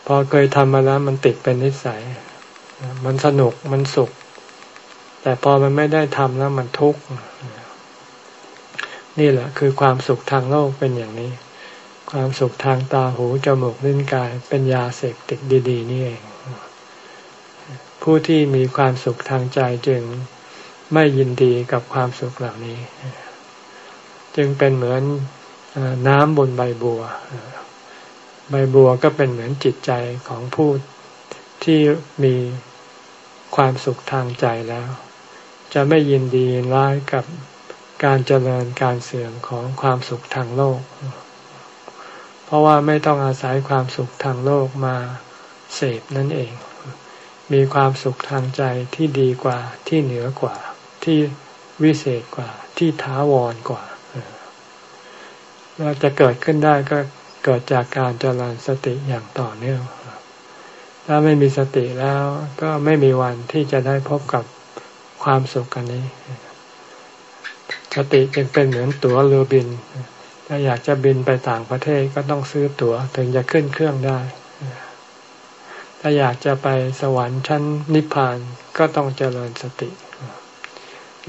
พอเคยทำมาแล้วมันติดเป็นนิสัย มันสนุกมันสุข แต่พอมันไม่ได้ทำแล้วมันทุกข์นี่แหละคือความสุขทางโลกเป็นอย่างนี้ ความสุขทางตาหูจมูกลิ้นกายเป็นยาเสพติดดี ๆ นี่เอง ผู้ที่มีความสุขทางใจจึงไม่ยินดีกับความสุขเหล่านี้ จึงเป็นเหมือนน้ำบนใบบัว ใบบัวก็เป็นเหมือนจิตใจของผู้ที่มีความสุขทางใจแล้ว จะไม่ยินดีร้ายกับการเจริญการเสื่อมของความสุขทางโลก เพราะว่าไม่ต้องอาศัยความสุขทางโลกมาเสพนั่นเอง มีความสุขทางใจที่ดีกว่าที่เหนือกว่าที่วิเศษกว่าที่ท้าวรกว่าเราจะเกิดขึ้นได้ก็เกิดจากการเจริญสติอย่างต่อเนื่อง ถ้าไม่มีสติแล้วก็ไม่มีวันที่จะได้พบกับ ความสุขกันนี้สติจึงเป็นเหมือนตั๋วเรือบิน ถ้าอยากจะบินไปต่างประเทศก็ต้องซื้อตั๋วถึงจะขึ้นเครื่องได้ ถ้าอยากจะไปสวรรค์ชั้นนิพพานก็ต้องเจริญสติ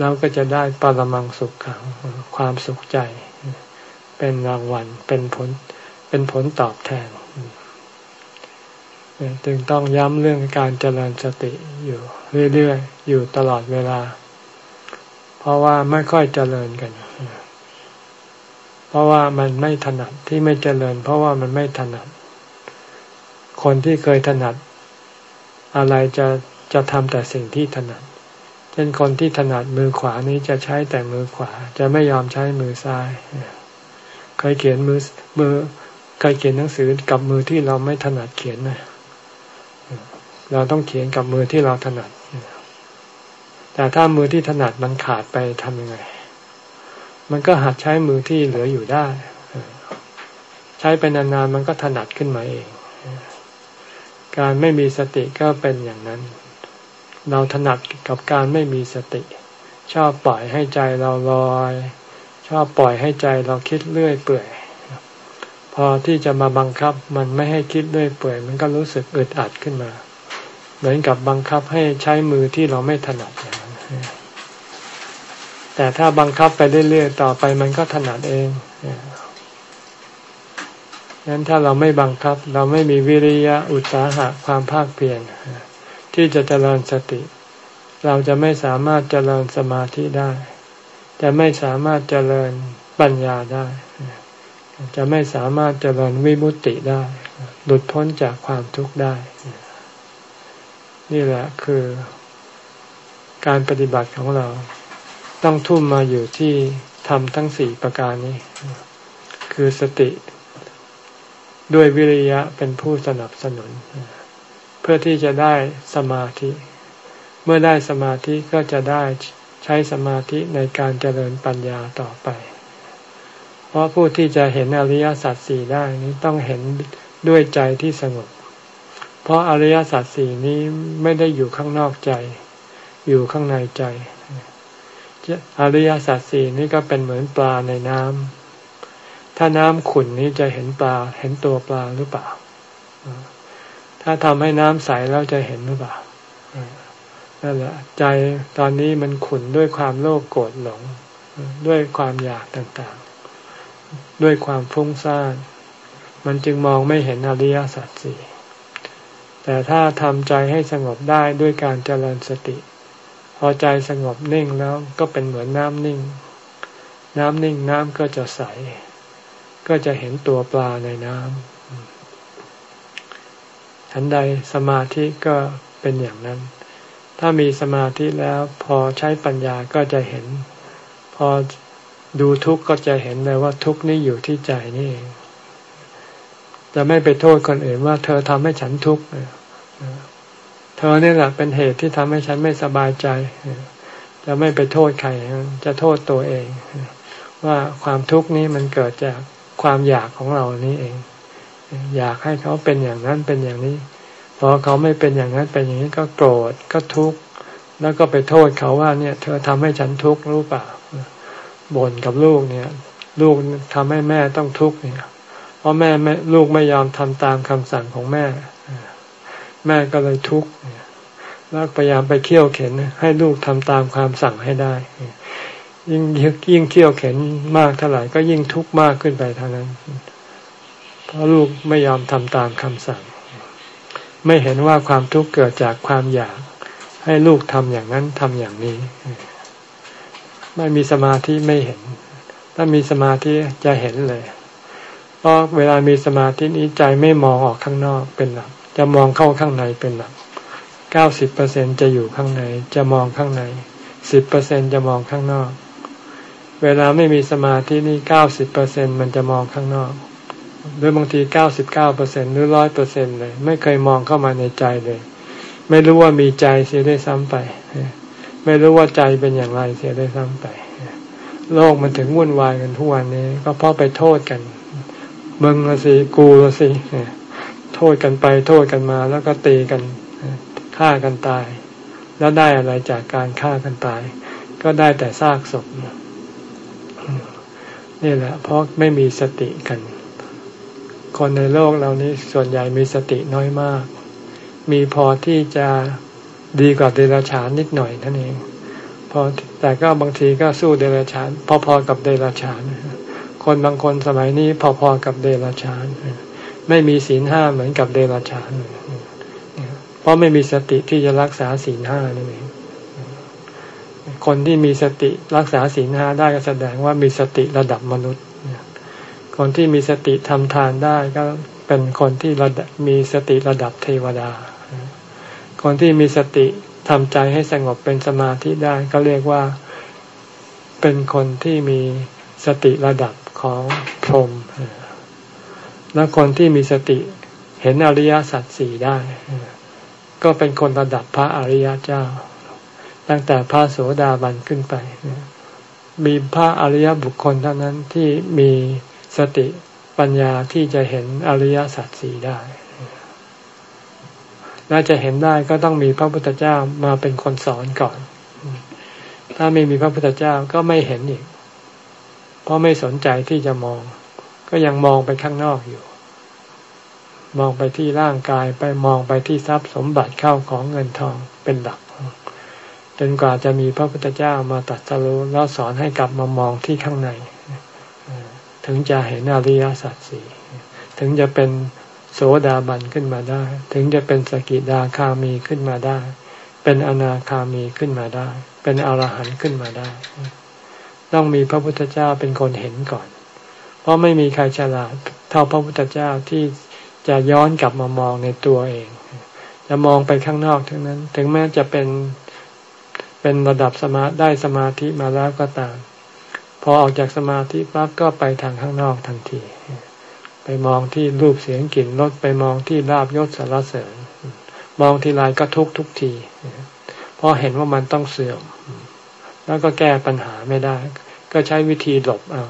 เราก็จะได้ปรมังสุขขังความสุขใจ เป็นรางวัลเป็นผลเป็นผลตอบแทนจึงต้องย้ำเรื่องการเจริญสติอยู่เรื่อย ๆ อยู่ตลอดเวลา เพราะว่าไม่ค่อยเจริญกัน เพราะว่ามันไม่ถนัดที่ไม่เจริญ เพราะว่ามันไม่ถนัด คนที่เคยถนัด อะไรจะจะทำแต่สิ่งที่ถนัด เช่นคนที่ถนัดมือขวานี้จะใช้แต่มือขวา จะไม่ยอมใช้มือซ้ายเคยเขียนมือมือเคยเขียนหนังสือกับมือที่เราไม่ถนัดเขียนนะเราต้องเขียนกับมือที่เราถนัด แต่ถ้ามือที่ถนัดมันขาดไปทำยังไง มันก็หัดใช้มือที่เหลืออยู่ได้ ใช้ไปนานๆมันก็ถนัดขึ้นมาเอง การไม่มีสติก็เป็นอย่างนั้น เราถนัดกับการไม่มีสติ ชอบปล่อยให้ใจเราลอย ชอบปล่อยให้ใจเราคิดเรื่อยเปื่อย พอที่จะมาบังคับมันไม่ให้คิดเรื่อยเปื่อย มันก็รู้สึกอึดอัดขึ้นมาเหมือนกับบังคับให้ใช้มือที่เราไม่ถนัด แต่ถ้าบังคับไปเรื่อยๆต่อไปมันก็ถนัดเองงั้นถ้าเราไม่บังคับ เราไม่มีวิริยะอุตสาหะความภาคเพียรที่จะเจริญสติ เราจะไม่สามารถเจริญสมาธิได้ จะไม่สามารถเจริญปัญญาได้ จะไม่สามารถเจริญวิมุตติได้ หลุดพ้นจากความทุกข์ได้ นี่แหละคือ การปฏิบัติของเราต้องทุ่มมาอยู่ที่ทำทั้งสี่ประการนี้ คือสติด้วยวิริยะเป็นผู้สนับสนุน เพื่อที่จะได้สมาธิ เมื่อได้สมาธิก็จะได้ใช้สมาธิในการเจริญปัญญาต่อไป เพราะผู้ที่จะเห็นอริยสัจสี่ได้นี้ต้องเห็นด้วยใจที่สงบ เพราะอริยสัจสี่นี้ไม่ได้อยู่ข้างนอกใจ อยู่ข้างในใจอริยสัจสี่นี้ก็เป็นเหมือนปลาในน้ำถ้าน้ำขุ่นนี้จะเห็นปลา เห็นตัวปลาหรือเปล่า ถ้าทำให้น้ำใสแล้วจะเห็นหรือเปล่านั่นแหละใจตอนนี้มันขุ่นด้วยความโลภโกรธหลง ด้วยความอยากต่างๆ ด้วยความฟุ้งซ่านมันจึงมองไม่เห็นอริยสัจสี่แต่ถ้าทำใจให้สงบได้ด้วยการเจริญสติ อใจสงบนิ่งแล้วก็เป็นเหมือนน้ำนิ่ง น้ำนิ่งน้ำก็จะใส ก็จะเห็นตัวปลาในน้ำฉันใดสมาธิก็เป็นอย่างนั้น ถ้ามีสมาธิแล้วพอใช้ปัญญาก็จะเห็น พอดูทุกข์ก็จะเห็นเลยว่าทุกข์นี่อยู่ที่ใจนี่เองจะไม่ไปโทษคนอื่นว่าเธอทำให้ฉันทุกข์ เธอเนี่ยแหละเป็นเหตุที่ทำให้ฉันไม่สบายใจ จะไม่ไปโทษใครจะโทษตัวเอง ว่าความทุกข์นี้มันเกิดจากความอยากของเรานี่เอง อยากให้เขาเป็นอย่างนั้นเป็นอย่างนี้พอเขาไม่เป็นอย่างนั้นเป็นอย่างนี้ก็โกรธก็ทุกข์แล้วก็ไปโทษเขาว่าเนี่ย เธอทำให้ฉันทุกข์รู้เปล่าบ่นกับลูกเนี่ย ลูกทำให้แม่ต้องทุกข์เนี่ย เพราะแม่แม่ลูกไม่ยอมทำตามคำสั่งของแม่ แม่ก็เลยทุกข์แล้วพยายามไปเคี่ยวเข็น ให้ลูกทำตามความสั่งให้ได้ ยิ่งยิ่งเคี่ยวเข็นมากเท่าไหร่ก็ยิ่งทุกข์มากขึ้นไปเท่านั้น เพราะลูกไม่ยอมทำตามคำสั่ง ไม่เห็นว่าความทุกข์เกิดจากความอยาก ให้ลูกทำอย่างนั้นทำอย่างนี้ ไม่มีสมาธิไม่เห็น ถ้ามีสมาธิจะเห็นเลย เพราะเวลามีสมาธินี้ใจไม่มองออกข้างนอกเป็นหลัก จะมองเข้าข้างในเป็นหลักเก้าสิบเปอร์เซ็นจะอยู่ข้างใน จะมองข้างในสิบเปอร์เซ็นจะมองข้างนอก เวลาไม่มีสมาธินี่เก้าสิบเปอร์เซ็นมันจะมองข้างนอกหรือบางทีเก้าสิบเก้าเปอร์เซ็นหรือร้อยเปอร์เซ็นเลย ไม่เคยมองเข้ามาในใจเลย ไม่รู้ว่ามีใจเสียได้ซ้ำไป ไม่รู้ว่าใจเป็นอย่างไรเสียได้ซ้ำไป โลกมันถึงวุ่นวายกันทุกวันนี้ ก็เพราะไปโทษกันเมึงละสิกูละสิโท ษกันไปโทษกันมา แล้วก็ตีกันฆ่ากันตาย แล้วได้อะไรจากการฆ่ากันตาย ก็ได้แต่ซากศพนี่แหละ เพราะไม่มีสติกัน คนในโลกเรานี้ส่วนใหญ่มีสติน้อยมาก มีพอที่จะดีกว่าเดรัจฉานนิดหน่อยนั่นเองพอแต่ก็บางทีก็สู้เดรัจฉาน พอๆกับเดรัจฉาน คนบางคนสมัยนี้พอๆกับเดรัจฉาน ไม่มีศีลห้าเหมือนกับเดรัจฉานเพราะไม่มีสติที่จะรักษาศีลห้านั่นเองคนที่มีสติรักษาศีลห้าได้ก็แสดงว่ามีสติระดับมนุษย์คนที่มีสติทำทานได้ก็เป็นคนที่ระดับมีสติระดับเทวดา คนที่มีสติทำใจให้สงบเป็นสมาธิได้ก็เรียกว่าเป็นคนที่มีสติระดับของพรหม และคนที่มีสติเห็นอริยสัจสี่ได้ ก็เป็นคนระดับพระอริยเจ้า ตั้งแต่พระโสดาบันขึ้นไป มีพระอริยบุคคลเท่านั้นที่มีสติปัญญาที่จะเห็นอริยสัจสี่ได้และจะเห็นได้ก็ต้องมีพระพุทธเจ้ามาเป็นคนสอนก่อน ถ้าไม่มีพระพุทธเจ้าก็ไม่เห็นอีก เพราะไม่สนใจที่จะมอง ก็ยังมองไปข้างนอกอยู่ มองไปที่ร่างกายไปมองไปที่ทรัพย์สมบัติเข้าของเงินทองเป็นหลัก จนกว่าจะมีพระพุทธเจ้ามาตัดสรู้แล้วสอนให้กลับมามองที่ข้างใน ถึงจะเห็นอริยสัจสี่ถึงจะเป็นโสดาบันขึ้นมาได้ ถึงจะเป็นสกิดาคามีขึ้นมาได้ เป็นอนาคามีขึ้นมาได้ เป็นอรหันต์ขึ้นมาได้ ต้องมีพระพุทธเจ้าเป็นคนเห็นก่อน เพราะไม่มีใครฉลาดเท่าพระพุทธเจ้าที่จะย้อนกลับมามองในตัวเอง จะมองไปข้างนอกทั้งนั้น ถึงแม้จะเป็นเป็นระดับสมาได้สมาธิมาแล้วก็ตาม พอออกจากสมาธิปั๊บก็ไปทางข้างนอกทันที ไปมองที่รูปเสียงกลิ่นรสไปมองที่ลาบยศสารเสริญ มองทีไรก็ทุกทุกที เพราะเห็นว่ามันต้องเสื่อม แล้วก็แก้ปัญหาไม่ได้ ก็ใช้วิธีหลบเอา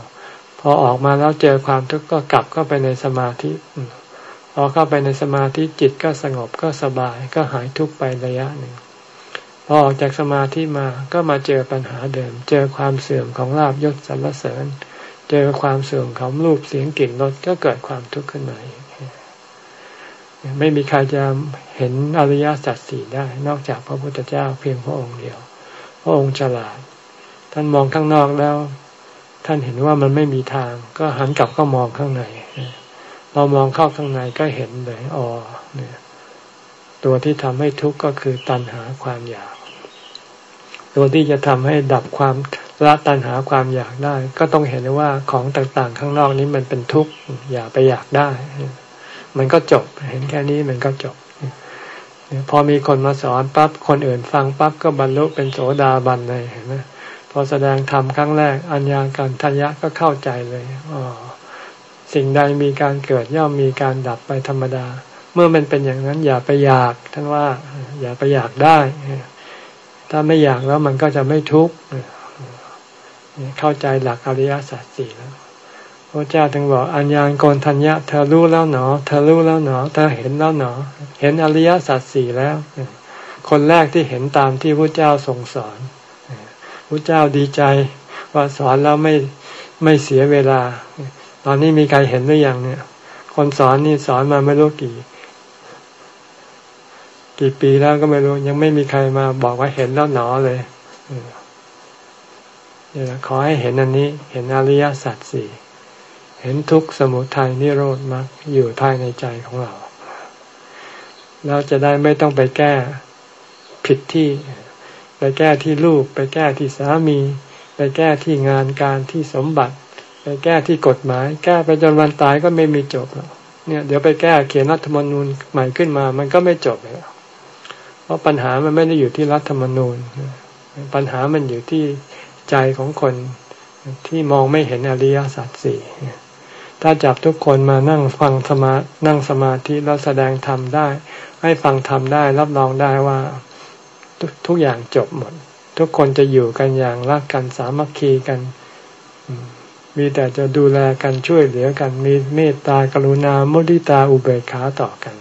อออกมาแล้วเจอความทุกข์ก็กลับเข้าไปในสมาธิพอเข้าไปในสมาธิจิตก็สงบก็สบายก็หายทุกข์ไประยะหนึ่งพอออกจากสมาธิมาก็มาเจอปัญหาเดิม เจอความเสื่อมของลาบยศสรรเสริญ เจอความเสื่อมของรูปเสียงกลิ่นรสก็เกิดความทุกข์ขึ้นมาไม่มีใครจะเห็นอริยสัจสี่ได้ นอกจากพระพุทธเจ้าเพียงพระองค์เดียว พระองค์ฉลาด ท่านมองข้างนอกแล้ว ท่านเห็นว่ามันไม่มีทาง ก็หันกลับก็มองข้างในพอมองเข้าข้างในก็เห็นเลยอ๋อเนี่ยตัวที่ทำให้ทุกข์ก็คือตัณหาความอยาก ตัวที่จะทำให้ดับความละตัณหาความอยากได้ ก็ต้องเห็นว่าของต่างๆ ข้างนอกนี้มันเป็นทุกข์อย่าไปอยากได้ มันก็จบเห็นแค่นี้มันก็จบพอมีคนมาสอนปั๊บคนอื่นฟังปั๊บก็บรรลุเป็นโสดาบันเลยเห็นไหม พอแสดงธรรมครั้งแรก อัญญาการทัญญะก็เข้าใจเลยอ๋อสิ่งใดมีการเกิดย่อมมีการดับไปธรรมดา เมื่อมันเป็นอย่างนั้นอย่าไปอยากท่านว่า อย่าไปอยากได้ ถ้าไม่อยากแล้วมันก็จะไม่ทุกข์เข้าใจหลักอริยสัจสี่แล้วพระเจ้าถึงบอกอัญญาโกนทัญญะเธอรู้แล้วหนอเธอรู้แล้วหนอเธอเห็นแล้วหนอ เห็นอริยสัจสี่แล้ว คนแรกที่เห็นตามที่พระเจ้าทรงสอน พระเจ้าดีใจ ว่าสอนแล้วไม่ไม่เสียเวลา ตอนนี้มีใครเห็นหรือยังเนี่ย คนสอนนี่สอนมาไม่รู้กี่ กี่ปีแล้วก็ไม่รู้ ยังไม่มีใครมาบอกว่าเห็นแล้วหนอเลยนี่แหละขอให้เห็นอันนี้ เห็นอริยสัจสี่เห็นทุกขสมุทัยนิโรธมรรคอยู่ภายในใจของเรา เราจะได้ไม่ต้องไปแก้ผิดที่ แก้ที่ลูก ไปแก้ที่สามี ไปแก้ที่งานการที่สมบัติ ไปแก้ที่กฎหมาย แก้ไปจนวันตายก็ไม่มีจบหรอกเนี่ยเดี๋ยวไปแก้เขียนรัฐธรรมนูญใหม่ขึ้นมา มันก็ไม่จบเลยเพราะปัญหามันไม่ได้อยู่ที่รัฐธรรมนูญ ปัญหามันอยู่ที่ใจของคนที่มองไม่เห็นอริยสัจสี่ถ้าจับทุกคนมานั่งฟังสมานั่งสมาธิแล้วแสดงธรรมได้ ให้ฟังธรรมได้รับรองได้ว่า ทุกอย่างจบหมด ทุกคนจะอยู่กันอย่างรักกันสามัคคีกัน มีแต่จะดูแลกันช่วยเหลือกัน มีเมตตากรุณามุทิตาอุเบกขาต่อกัน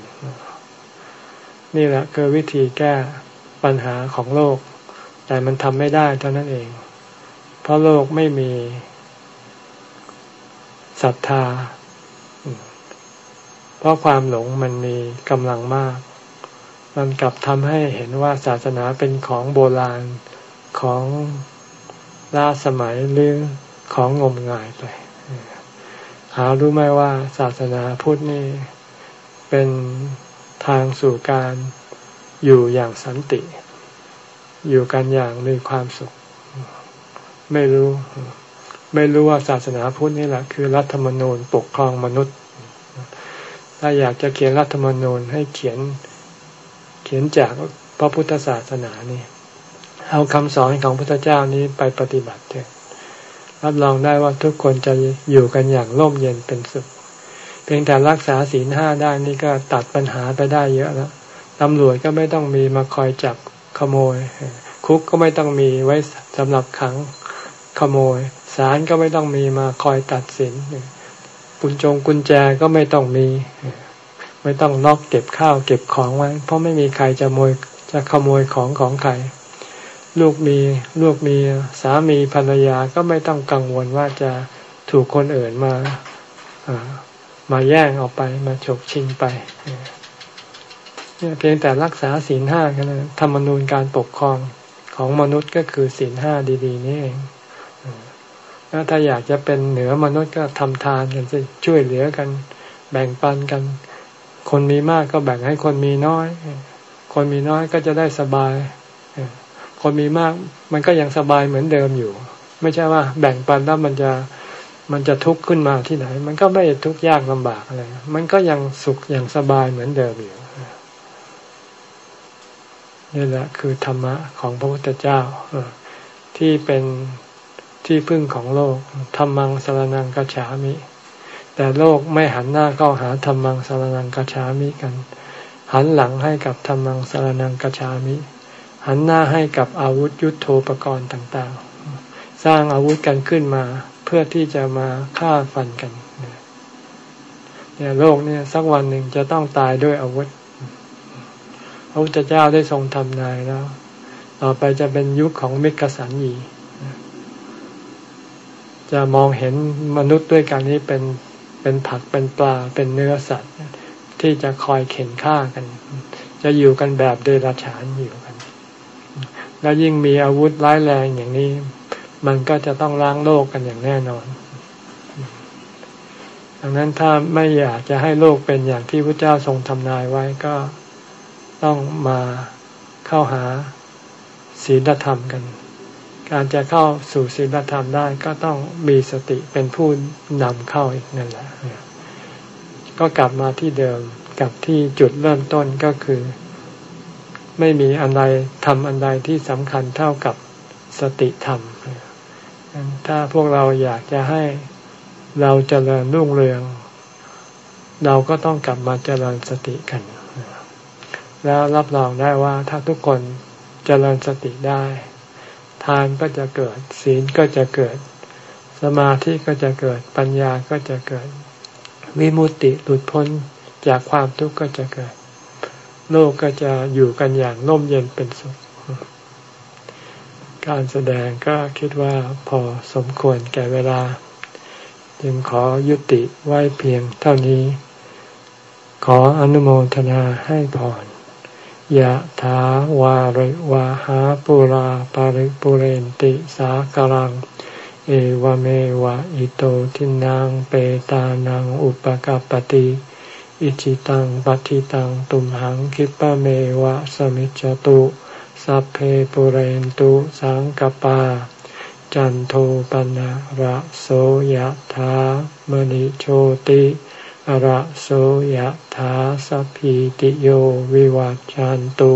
นี่แหละคือวิธีแก้ปัญหาของโลก แต่มันทำไม่ได้เท่านั้นเอง เพราะโลกไม่มีศรัทธา เพราะความหลงมันมีกำลังมาก มันกลับทำให้เห็นว่าศาสนาเป็นของโบราณของล้าสมัยหรือของงมงายไป หารู้ไหมว่าศาสนาพุทธนี่เป็นทางสู่การอยู่อย่างสันติ อยู่กันอย่างมีความสุข ไม่รู้ ไม่รู้ว่าศาสนาพุทธนี่แหละคือรัฐธรรมนูญปกครองมนุษย์ ถ้าอยากจะเขียนรัฐธรรมนูญให้เขียน ขียนจากพระพุทธศาสนานี่เอาคำสอนของพระพุทธเจ้านี้ไปปฏิบัติเถอะรับรองได้ว่าทุกคนจะอยู่กันอย่างร่มเย็นเป็นสุข เพียงแต่รักษาศีลห้าได้นี่ก็ตัดปัญหาไปได้เยอะแล้วตำรวจก็ไม่ต้องมีมาคอยจับขโมย คุกก็ไม่ต้องมีไว้สำหรับขังขโมยศาลก็ไม่ต้องมีมาคอยตัดสินกุญจงกุญแจก็ไม่ต้องมี ไม่ต้องล็อกเก็บข้าวเก็บของไว้ เพราะไม่มีใครจะโมยจะขโมยของของใคร ลูกมีลูกมีสามีภรรยาก็ไม่ต้องกังวลว่าจะถูกคนอื่นมามาแย่งเอาไปมาฉกชิงไปเพียงแต่รักษาศีลห้ากันธรรมนูญการปกครองของมนุษย์ก็คือศีลห้าดีๆนี่เองแล้วถ้าอยากจะเป็นเหนือมนุษย์ก็ทำทานกันสิช่วยเหลือกัน แบ่งปันกัน คนมีมากก็แบ่งให้คนมีน้อย คนมีน้อยก็จะได้สบาย คนมีมากมันก็ยังสบายเหมือนเดิมอยู่ ไม่ใช่ว่า แบ่งปันแล้วมันจะมันจะทุกข์ขึ้นมาที่ไหน มันก็ไม่ทุกข์ยากลำบากอะไร มันก็ยังสุขอย่างสบายเหมือนเดิมอยู่นี่แหละคือธรรมะของพระพุทธเจ้าที่เป็นที่พึ่งของโลกธรรมังสารนังกัจฉามิ แต่โลกไม่หันหน้าเข้าหาธรรมังสารนังกัจฉามิกัน หันหลังให้กับธรรมังสารนังกัจฉามิ หันหน้าให้กับอาวุธยุโทโธปกรณ์ต่างๆ สร้างอาวุธกันขึ้นมาเพื่อที่จะมาฆ่าฟันกันเนี่ยโลกเนี่ยสักวันหนึ่งจะต้องตายด้วยอาวุธพระพุทธเจ้าได้ทรงทำนายแล้ว ต่อไปจะเป็นยุคของมิกสันยีจะมองเห็นมนุษย์ด้วยกันนี้เป็น เป็นผักเป็นปลาเป็นเนื้อสัตว์ ที่จะคอยเข็นฆ่ากัน จะอยู่กันแบบเดรัจฉานอยู่กัน แล้วยิ่งมีอาวุธร้ายแรงอย่างนี้ มันก็จะต้องล้างโลกกันอย่างแน่นอนดังนั้นถ้าไม่อยากจะให้โลกเป็นอย่างที่พระเจ้าทรงทำนายไว้ก็ต้องมาเข้าหาศีลธรรมกัน การจะเข้าสู่ศีลธรรมได้ก็ต้องมีสติเป็นผู้นำเข้าอีกนั่นแหละ ก็กลับมาที่เดิมกับที่จุดเริ่มต้นก็คือ ไม่มีอันใดทำอันใดที่สำคัญเท่ากับสติธรรม ถ้าพวกเราอยากจะให้เราเจริญรุ่งเรือง เราก็ต้องกลับมาเจริญสติกัน แล้วรับรองได้ว่าถ้าทุกคนเจริญสติได้ ทานก็จะเกิด ศีลก็จะเกิด สมาธิก็จะเกิด ปัญญาก็จะเกิด วิมุตติหลุดพ้นจากความทุกข์ก็จะเกิด โลกก็จะอยู่กันอย่างน่มเย็นเป็นสุข การแสดงก็คิดว่าพอสมควรแก่เวลา จึงขอยุติไว้เพียงเท่านี้ ขออนุโมทนาให้พร ยะถาวาริวาหาปุราปาริปุเรนติสากลัง เอวเมวะอิโตทินังเปตานังอุปกปติอิจิตังปัติตังตุมหังคิปะเมวะสมิจจตุสัพเพปุเรนตุสังกปา จันโทปนะระโสยะถามณิโชติ ระโสยถาสัพพิติโยวิวัจจันตุ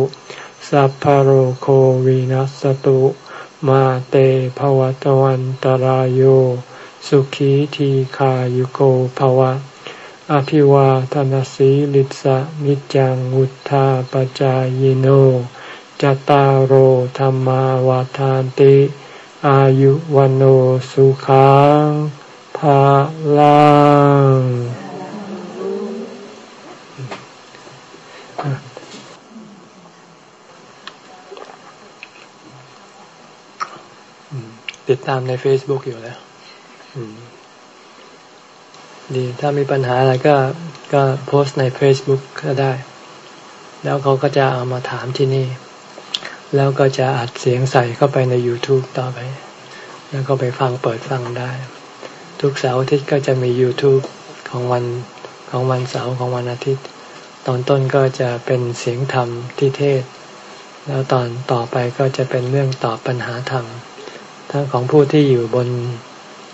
สัพพโรโควินัสตุมาเตภวตวันตารโยสุขีทีขายุโกภวะ อภิวาทนสีลิสะนิจังวุธาปจายโนจตารโหธรรมาวาทานติ อายุวันโอสุขังภาลัง ติดตามใน Facebook อยู่แล้วดี ถ้ามีปัญหาอะไรก็ก็โพสต์ใน Facebook ก็ได้ แล้วเขาก็จะเอามาถามที่นี่ แล้วก็จะอัดเสียงใส่เข้าไปใน YouTube ต่อไป แล้วก็ไปฟังเปิดฟังได้ ทุกเสาร์อาทิตย์ก็จะมี YouTube ของวันของวันเสาร์ของวันอาทิตย์ ตอนต้นก็จะเป็นเสียงธรรมที่เทศ แล้วตอนต่อไปก็จะเป็นเรื่องตอบปัญหาธรรม ทั้งของผู้ที่อยู่บน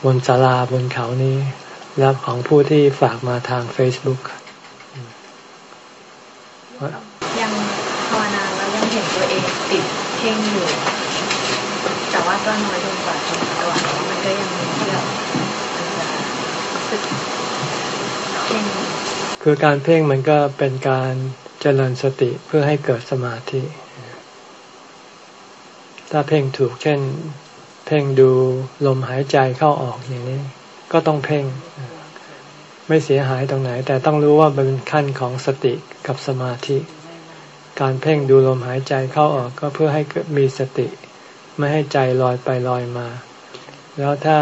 บนศาลาบนเขานี้ และของผู้ที่ฝากมาทาง Facebook ยังภาวนาแล้วยังเห็นตัวเองติดเพ่งอยู่ แต่ว่าก็น้อยลงกว่าตอนก่อนมันก็ยังมีที่แบบมันจะรู้สึกเพ่งคือการเพ่งมันก็เป็นการเจริญสติเพื่อให้เกิดสมาธิ ถ้าเพ่งถูกเช่น เพ่งดูลมหายใจเข้าออกอย่างนี้ ก็ต้องเพ่ง ไม่เสียหายตรงไหน แต่ต้องรู้ว่าเป็นขั้นของสติกับสมาธิ การเพ่งดูลมหายใจเข้าออกก็เพื่อให้มีสติ ไม่ให้ใจลอยไปลอยมา แล้วถ้า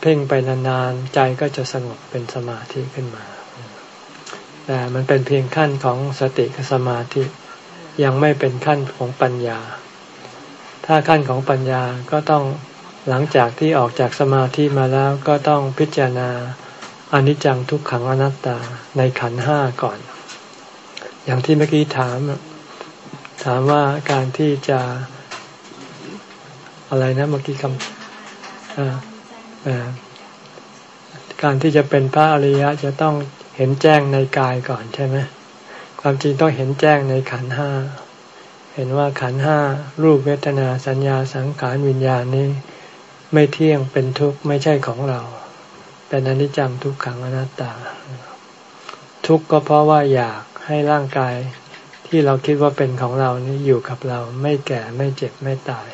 เพ่งไปนานๆใจก็จะสงบเป็นสมาธิขึ้นมา แต่มันเป็นเพียงขั้นของสติกับสมาธิ ยังไม่เป็นขั้นของปัญญา ถ้าขั้นของปัญญาก็ต้องหลังจากที่ออกจากสมาธิมาแล้วก็ต้องพิจารณาอนิจจังทุกขังอนัตตาในขันห้าก่อน อย่างที่เมื่อกี้ถาม ถามว่าการที่จะอะไรนะเมื่อกี้คำการที่จะเป็นพระอริยะจะต้องเห็นแจ้งในกายก่อนใช่ไหมความจริงต้องเห็นแจ้งในขันห้า เห็นว่าขันห้ารูปเวทนาสัญญาสังขารวิญญาณนี้ ไม่เที่ยงเป็นทุกข์ไม่ใช่ของเรา เป็นอนิจจังทุกขังอนัตตา ทุกข์ก็เพราะว่าอยากให้ร่างกายที่เราคิดว่าเป็นของเรานี่อยู่กับเรา ไม่แก่ไม่เจ็บไม่ตาย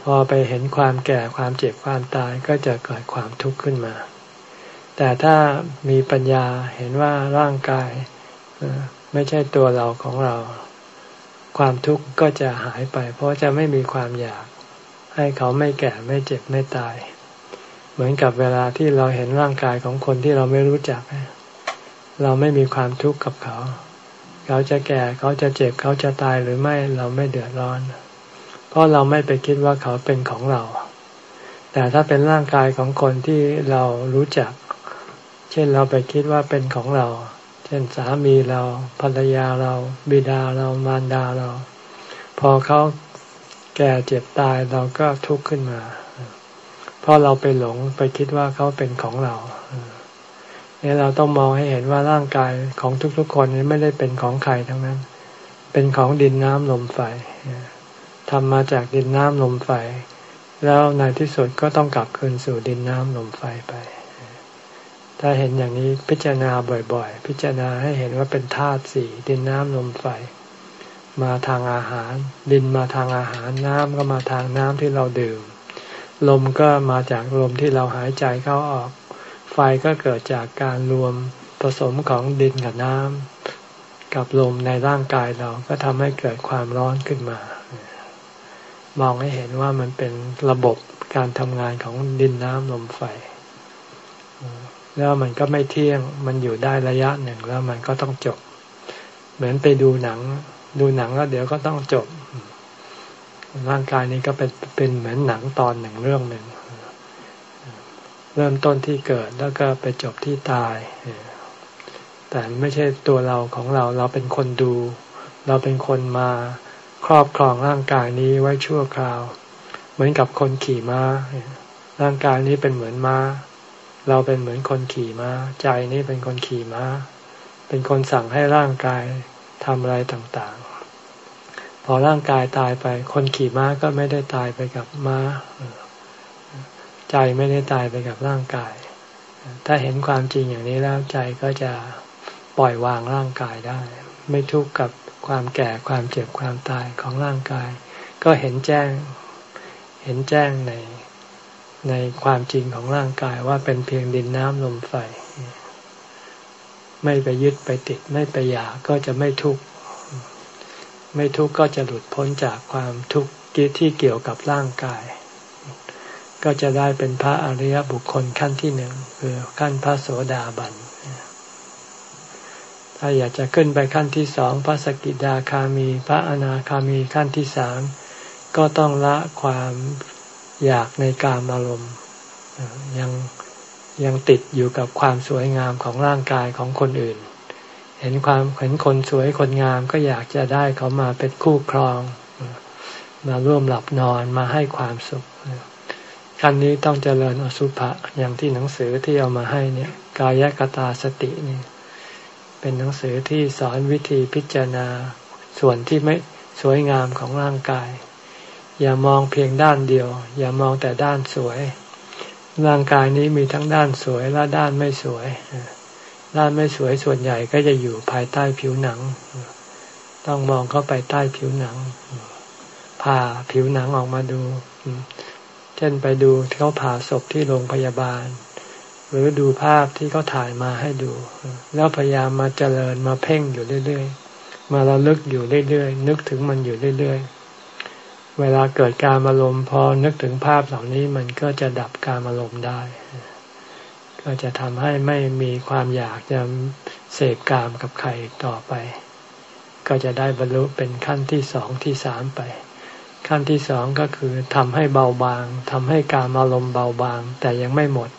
พอไปเห็นความแก่ความเจ็บความตายก็จะเกิดความทุกข์ขึ้นมา แต่ถ้ามีปัญญาเห็นว่าร่างกายไม่ใช่ตัวเราของเรา ความทุกข์ก็จะหายไป เพราะจะไม่มีความอยากให้เขาไม่แก่ไม่เจ็บไม่ตาย เหมือนกับเวลาที่เราเห็นร่างกายของคนที่เราไม่รู้จัก เราไม่มีความทุกข์กับเขา เขาจะแก่เขาจะเจ็บเขาจะตายหรือไม่เราไม่เดือดร้อน เพราะเราไม่ไปคิดว่าเขาเป็นของเรา แต่ถ้าเป็นร่างกายของคนที่เรารู้จัก เช่นเราไปคิดว่าเป็นของเรา ช่นสามีเราภรรยาเราบิดาเรามารดาเรา พอเขาแก่เจ็บตายเราก็ทุกข์ขึ้นมา เพราะเราไปหลงไปคิดว่าเขาเป็นของเราเนี่ยเราต้องมองให้เห็นว่าร่างกายของทุกๆคนนี้ไม่ได้เป็นของใครทั้งนั้น เป็นของดินน้ำลมไฟทำมาจากดินน้ำลมไฟ แล้วในที่สุดก็ต้องกลับคืนสู่ดินน้ำลมไฟไป ถ้าเห็นอย่างนี้พิจารณาบ่อยๆ พิจารณาให้เห็นว่าเป็นธาตุสี่ดินน้ำลมไฟ มาทางอาหาร ดินมาทางอาหารน้ำก็มาทางน้ำที่เราดื่ม ลมก็มาจากลมที่เราหายใจเข้าออก ไฟก็เกิดจากการรวมผสมของดินกับน้ำกับลมในร่างกายเราก็ทำให้เกิดความร้อนขึ้นมา มองให้เห็นว่ามันเป็นระบบการทำงานของดินน้ำลมไฟ แล้วมันก็ไม่เที่ยง มันอยู่ได้ระยะหนึ่งแล้วมันก็ต้องจบ เหมือนไปดูหนัง ดูหนังแล้วเดี๋ยวก็ต้องจบ ร่างกายนี้ก็เป็นเป็นเหมือนหนังตอนหนึ่งเรื่องหนึ่ง เริ่มต้นที่เกิดแล้วก็ไปจบที่ตาย แต่ไม่ใช่ตัวเราของเรา เราเป็นคนดู เราเป็นคนมาครอบครองร่างกายนี้ไว้ชั่วคราว เหมือนกับคนขี่ม้า ร่างกายนี้เป็นเหมือนม้า เราเป็นเหมือนคนขี่ม้า ใจนี้เป็นคนขี่ม้า เป็นคนสั่งให้ร่างกายทำอะไรต่างๆ พอร่างกายตายไป คนขี่ม้าก็ไม่ได้ตายไปกับม้า ใจไม่ได้ตายไปกับร่างกาย ถ้าเห็นความจริงอย่างนี้แล้วใจก็จะปล่อยวางร่างกายได้ ไม่ทุกข์กับความแก่ความเจ็บความตายของร่างกาย ก็เห็นแจ้ง เห็นแจ้งใน ในความจริงของร่างกายว่าเป็นเพียงดินน้ำลมไฟ ไม่ไปยึดไปติด ไม่ไปอยากก็จะไม่ทุกข์ไม่ทุกข์ก็จะหลุดพ้นจากความทุกข์ที่เกี่ยวกับร่างกาย ก็จะได้เป็นพระอริยบุคคลขั้นที่หนึ่งคือขั้นพระโสดาบันถ้าอยากจะขึ้นไปขั้นที่สองพระสกิดาคามี พระอนาคามีขั้นที่สามก็ต้องละความ อยากในการอารมณ์ยังยังติดอยู่กับความสวยงามของร่างกายของคนอื่น เห็นความเห็นคนสวยคนงามก็อยากจะได้เขามาเป็นคู่ครอง มาร่วมหลับนอนมาให้ความสุขขั้นนี้ต้องเจริญอสุภะอย่างที่หนังสือที่เอามาให้เนี่ย กายกตาสตินี่เป็นหนังสือที่สอนวิธีพิจารณาส่วนที่ไม่สวยงามของร่างกาย อย่ามองเพียงด้านเดียว อย่ามองแต่ด้านสวย ร่างกายนี้มีทั้งด้านสวยและด้านไม่สวย ด้านไม่สวยส่วนใหญ่ก็จะอยู่ภายใต้ผิวหนัง ต้องมองเข้าไปใต้ผิวหนังผ่าผิวหนังออกมาดู เช่นไปดูเขาผ่าศพที่โรงพยาบาล หรือดูภาพที่เขาถ่ายมาให้ดู แล้วพยายามมาเจริญมาเพ่งอยู่เรื่อยๆ มาระลึกอยู่เรื่อยๆ นึกถึงมันอยู่เรื่อยๆ เวลาเกิดการอารมณ์พอนึกถึงภาพเหล่านี้มันก็จะดับการอารมณ์ได้ ก็จะทำให้ไม่มีความอยากจะเสพกามกับใครต่อไป ก็จะได้บรรลุเป็นขั้นที่สองที่สามไป ขั้นที่สองก็คือทำให้เบาบางทำให้การอารมณ์เบาบาง แต่ยังไม่หมด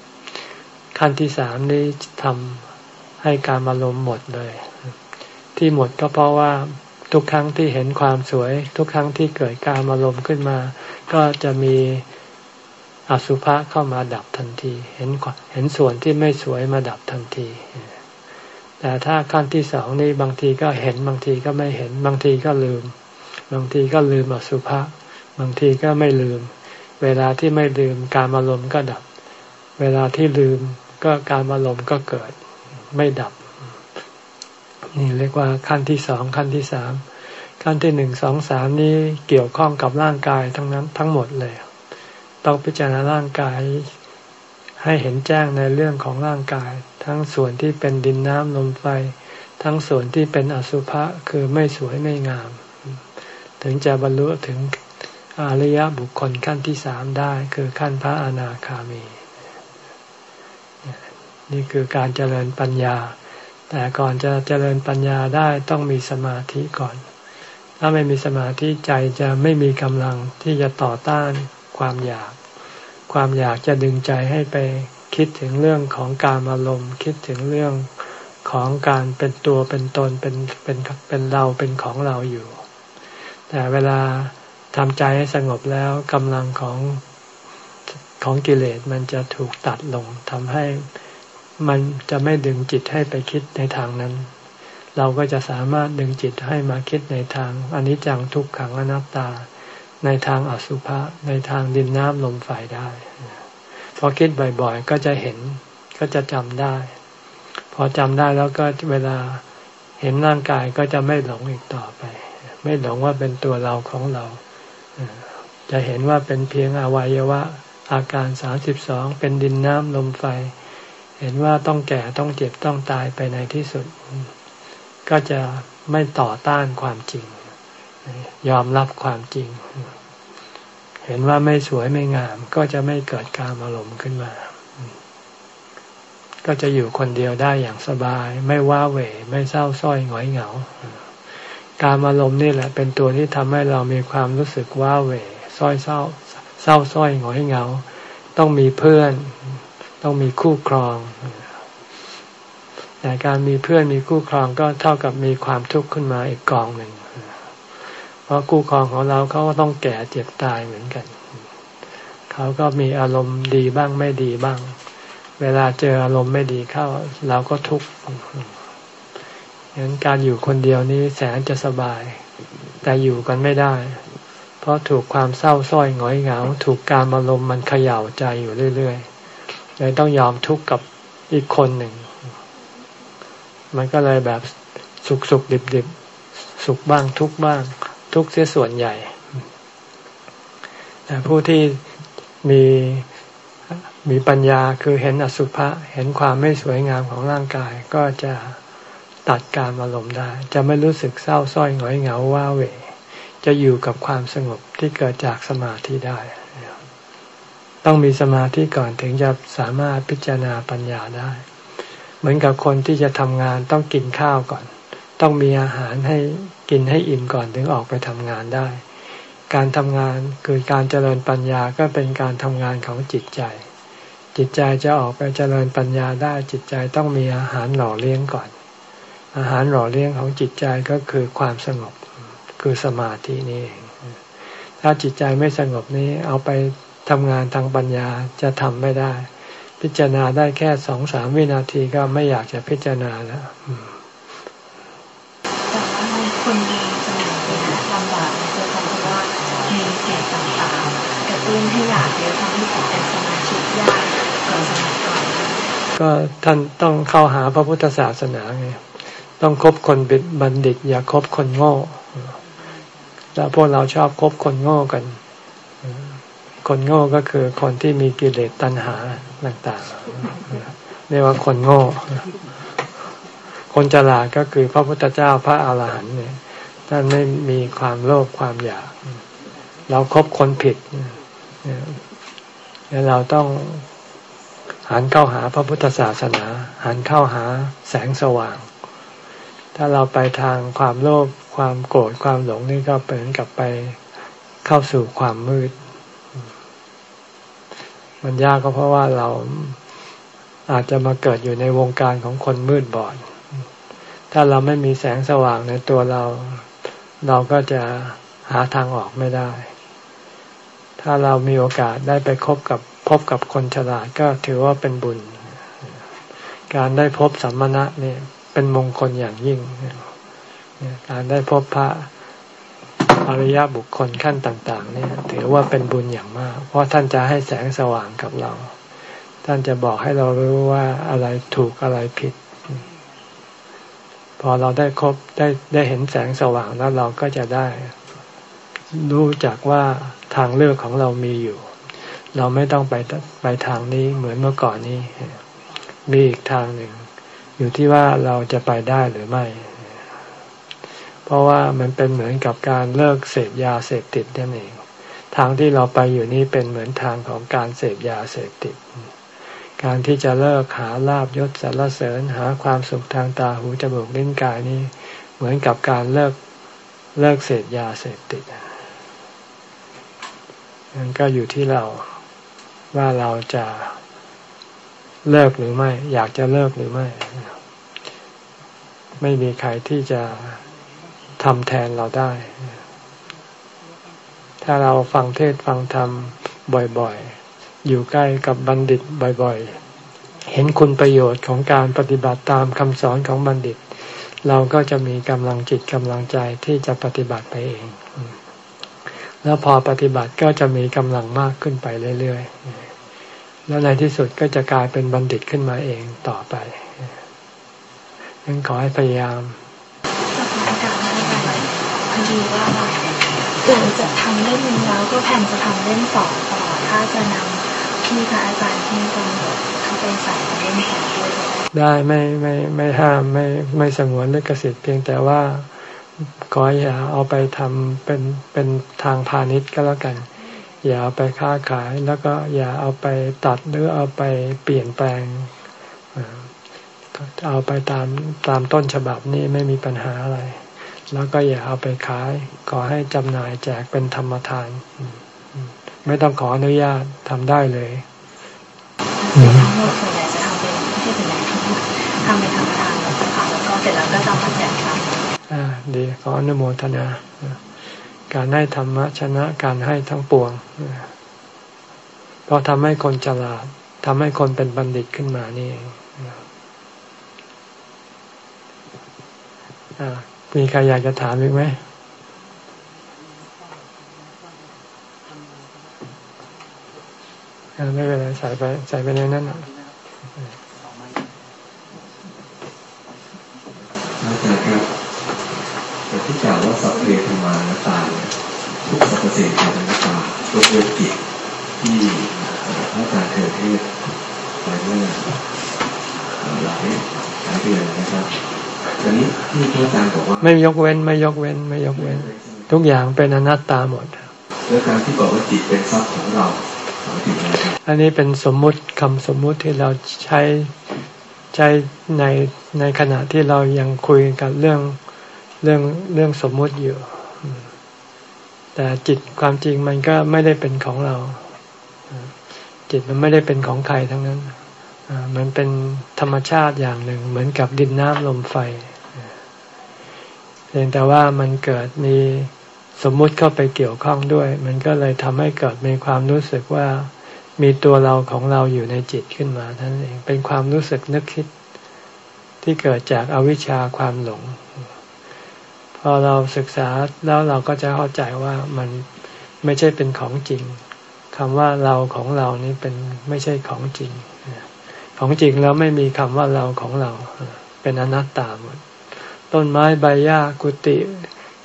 ขั้นที่สามนี้ทำให้การอารมณ์หมดเลย ที่หมดก็เพราะว่า ทุกครั้งที่เห็นความสวย ทุกครั้งที่เกิดการอารมณ์ขึ้นมา ก็จะมีอสุภะเข้ามาดับทันที เห็นเห็นส่วนที่ไม่สวยมาดับทันที แต่ถ้าขั้นที่สองนี่บางทีก็เห็นบางทีก็ไม่เห็นบางทีก็ลืม บางทีก็ลืมอสุภะบางทีก็ไม่ลืม เวลาที่ไม่ลืมการอารมณ์ก็ดับ เวลาที่ลืมก็การอารมณ์ก็เกิด ไม่ดับ นี่เรียกว่าขั้นที่สองขั้นที่สามขั้นที่หนึ่งสองสามนี้เกี่ยวข้องกับร่างกายทั้งนั้นทั้งหมดเลย ต้องพิจารณาร่างกายให้เห็นแจ้งในเรื่องของร่างกาย ทั้งส่วนที่เป็นดินน้ำลมไฟ ทั้งส่วนที่เป็นอสุภะคือไม่สวยไม่งาม ถึงจะบรรลุถึงอริยบุคคลขั้นที่สามได้คือขั้นพระอนาคามี นี่คือการเจริญปัญญา แต่ก่อนจะเจริญปัญญาได้ต้องมีสมาธิก่อน ถ้าไม่มีสมาธิใจจะไม่มีกำลังที่จะต่อต้านความอยาก ความอยากจะดึงใจให้ไปคิดถึงเรื่องของการอารมณ์คิดถึงเรื่องของการเป็นตัวเป็นตนเป็นเป็นเป็นเราเป็นของเราอยู่ แต่เวลาทำใจให้สงบแล้วกำลังของของกิเลสมันจะถูกตัดลงทำให้ มันจะไม่ดึงจิตให้ไปคิดในทางนั้น เราก็จะสามารถดึงจิตให้มาคิดในทางอนิจจังทุกขังอนัตตา ในทางอสุภะในทางดินน้ำลมไฟได้พอคิดบ่อยๆ ก็จะเห็นก็จะจำได้ พอจำได้แล้วก็เวลาเห็นร่างกายก็จะไม่หลงอีกต่อไป ไม่หลงว่าเป็นตัวเราของเรา จะเห็นว่าเป็นเพียงอวัยวะอาการสามสิบสองเป็นดินน้ำลมไฟ เห็นว่าต้องแก่ต้องเจ็บต้องตายไปในที่สุด ก็จะไม่ต่อต้านความจริง ยอมรับความจริง เห็นว่าไม่สวยไม่งาม ก็จะไม่เกิดการอารมณ์ขึ้นมา ก็จะอยู่คนเดียวได้อย่างสบาย ไม่ว้าเหวไม่เศร้าส้อยหงอยเหงา การอารมณ์นี่แหละ เป็นตัวที่ทำให้เรามีความรู้สึกว้าเหวส้อยเศร้าเศร้าส้อยหงอยเหงา ต้องมีเพื่อน ต้องมีคู่ครอง แต่การมีเพื่อนมีคู่ครองก็เท่ากับมีความทุกข์ขึ้นมาอีกกองหนึ่ง เพราะคู่ครองของเราเขาก็ต้องแก่เจ็บตายเหมือนกัน เขาก็มีอารมณ์ดีบ้างไม่ดีบ้าง เวลาเจออารมณ์ไม่ดีเข้า เราก็ทุกข์ฉะนั้นการอยู่คนเดียวนี้แสนจะสบาย แต่อยู่กันไม่ได้ เพราะถูกความเศร้าส้อยหงอยเหงา ถูกการอารมณ์มันเขย่าใจอยู่เรื่อยๆ เลยต้องยอมทุกข์กับอีกคนหนึ่ง มันก็เลยแบบสุขสุขดิบดิบสุขบ้างทุกบ้าง ทุกเสียส่วนใหญ่แต่ผู้ที่มีมีปัญญาคือเห็นอสุภะเห็นความไม่สวยงามของร่างกายก็จะตัดการอารมณ์ได้ จะไม่รู้สึกเศร้าส้อยหงอยเหงาว้าเหวจะอยู่กับความสงบที่เกิดจากสมาธิได้ ต้องมีสมาธิก่อนถึงจะสามารถพิจารณาปัญญาได้ เหมือนกับคนที่จะทำงานต้องกินข้าวก่อน ต้องมีอาหารให้กินให้อิ่มก่อนถึงออกไปทำงานได้ การทำงานคือการเจริญปัญญาก็เป็นการทำงานของจิตใจ จิตใจจะออกไปเจริญปัญญาได้จิตใจต้องมีอาหารหล่อเลี้ยงก่อน อาหารหล่อเลี้ยงของจิตใจก็คือความสงบคือสมาธินี่เองถ้าจิตใจไม่สงบนี้เอาไป ทำงานทางปัญญาจะทำไม่ได้ พิจารณาได้แค่สองสามวินาทีก็ไม่อยากจะพิจารณาแล้วแต่ว่าคนในสมัยนี้ลำบากเะเพราะว่ามีเสียงต่างๆกระตุ้นให้อยากเยอะทำให้จิตใจสมาธิยากกว่าสมัยก่อนก็ท่านต้องเข้าหาพระพุทธศาสนาไงต้องคบคนบิดบัณฑิต อย่าคบคนโง่แล้วพวกเราชอบคบคนโง่กัน คนโง่ก็คือคนที่มีกิเลสตัณหาต่างๆเรียกว่าคนโง่ คนฉลาดก็คือพระพุทธเจ้าพระอาหารหันต์เนี่ยท่านไม่มีความโลภความอยาก เราครบคนผิดเนี่ยเราต้องหันเข้าหาพระพุทธศาสนา หันเข้าหาแสงสว่าง ถ้าเราไปทางความโลภความโกรธความหลงนี่ก็เป็นกับไปเข้าสู่ความมืด มันยากก็เพราะว่าเราอาจจะมาเกิดอยู่ในวงการของคนมืดบอด ถ้าเราไม่มีแสงสว่างในตัวเรา เราก็จะหาทางออกไม่ได้ ถ้าเรามีโอกาสได้ไปคบกับพบกับคนฉลาดก็ถือว่าเป็นบุญ การได้พบสัมมณะนี่เป็นมงคลอย่างยิ่ง การได้พบพระ อริยบุคคลขั้นต่าง ๆ เนี่ย ถือว่าเป็นบุญอย่างมาก เพราะท่านจะให้แสงสว่างกับเรา ท่านจะบอกให้เรารู้ว่าอะไรถูกอะไรผิด พอเราได้ครบได้ได้เห็นแสงสว่างแล้วเราก็จะได้ รู้จักว่าทางเลือกของเรามีอยู่ เราไม่ต้องไปไปทางนี้เหมือนเมื่อก่อนนี้ มีอีกทางหนึ่ง อยู่ที่ว่าเราจะไปได้หรือไม่ ราะว่ามันเป็นเหมือนกับการเลิกเสพยาเสพติดนั่นเอง ทางที่เราไปอยู่นี้เป็นเหมือนทางของการเสพยาเสพติด การที่จะเลิกหาลาบยศสรรเสริญหาความสุขทางตาหูจมูกลิ้นกายนี้เหมือนกับการเลิกเลิกเสพยาเสพติดนั่นก็อยู่ที่เราว่าเราจะเลิกหรือไม่ อยากจะเลิกหรือไม่ ไม่มีใครที่จะ ทำแทนเราได้ ถ้าเราฟังเทศฟังธรรมบ่อยๆ อยู่ใกล้กับบัณฑิตบ่อยๆ เห็นคุณประโยชน์ของการปฏิบัติตามคำสอนของบัณฑิต เราก็จะมีกำลังจิตกำลังใจที่จะปฏิบัติไปเอง แล้วพอปฏิบัติก็จะมีกำลังมากขึ้นไปเรื่อยๆ แล้วในที่สุดก็จะกลายเป็นบัณฑิตขึ้นมาเองต่อไปนั้นขอให้พยายาม ดีว่าหลังจากทำเล่มนึงแล้วก็แผนจะทำเล่มสองต่อถ้าจะนที่พระอาจารย์ที่กำหนดเข้าไปใส่เล่นของด้วยได้ไม่ไม่ไม่ห้ามไม่ไม่สงวนลิขสิทธิ์เพียงแต่ว่าขออย่าเอาไปทำเป็นเป็นทางพาณิชย์ก็แล้วกัน อย่าเอาไปค้าขายแล้วก็อย่าเอาไปตัดหรือเอาไปเปลี่ยนแปลงเอาไปตามตามต้นฉบับนี้ไม่มีปัญหาอะไร แล้วก็อย่าเอาไปขาย ขอให้จำหน่ายแจกเป็นธรรมทาน ไม่ต้องขออนุญาตทำได้เลยทั้งหมดส่วนใหญ่จะทำเป็นไม่ใช่ส่วนใหญ่ทำเป็นธรรมทานแล้วก็แล้วก็เสร็จแล้วก็จะมาแจกครับอ่าดีขออนุโมทนา การให้ธรรมะชนะการให้ทั้งปวงเพราะทำให้คนฉลาดทำให้คนเป็นบัณฑิตขึ้นมานี่เอง มีใครอยากจะถามอีกไหมไม่เป็นไรใส่ไปใส่ไปในนั้นอาจารย์ครับแต่ที่กล่าวว่าสัพเพธรรมานาตาทุกสรรพสิ่งเป็นนาตายกเว้นจิตที่พระอาจารย์เคยเทศไปเมื่อหลายหลายเดือนนะครับ ไม่ยกเว้นไม่ยกเว้นไม่ยกเว้น ทุกอย่างเป็นอนัตตาหมดแล้วการที่บอกว่าจิตเป็นทรัพย์ของเราอันนี้เป็นสมมุติคำสมมุติที่เราใช้ใช้ในในขณะที่เรายังคุยกันเรื่องเรื่องเรื่องสมมุติอยู่ แต่จิตความจริงมันก็ไม่ได้เป็นของเรา จิตมันไม่ได้เป็นของใครทั้งนั้นมันเป็นธรรมชาติอย่างหนึ่ง เหมือนกับดินน้ำลมไฟ เพียงแต่ว่ามันเกิดมีสมมุติเข้าไปเกี่ยวข้องด้วย มันก็เลยทำให้เกิดมีความรู้สึกว่ามีตัวเราของเราอยู่ในจิตขึ้นมาท่านเองเป็นความรู้สึกนึกคิดที่เกิดจากอาวิชชาความหลง พอเราศึกษาแล้วเราก็จะเข้าใจว่ามันไม่ใช่เป็นของจริงคำว่าเราของเรานี้เป็นไม่ใช่ของจริง ของจริงแล้วไม่มีคำว่าเราของเรา เป็นอนัตตาหมด ต้นไม้ใบหญ้ากุฏิ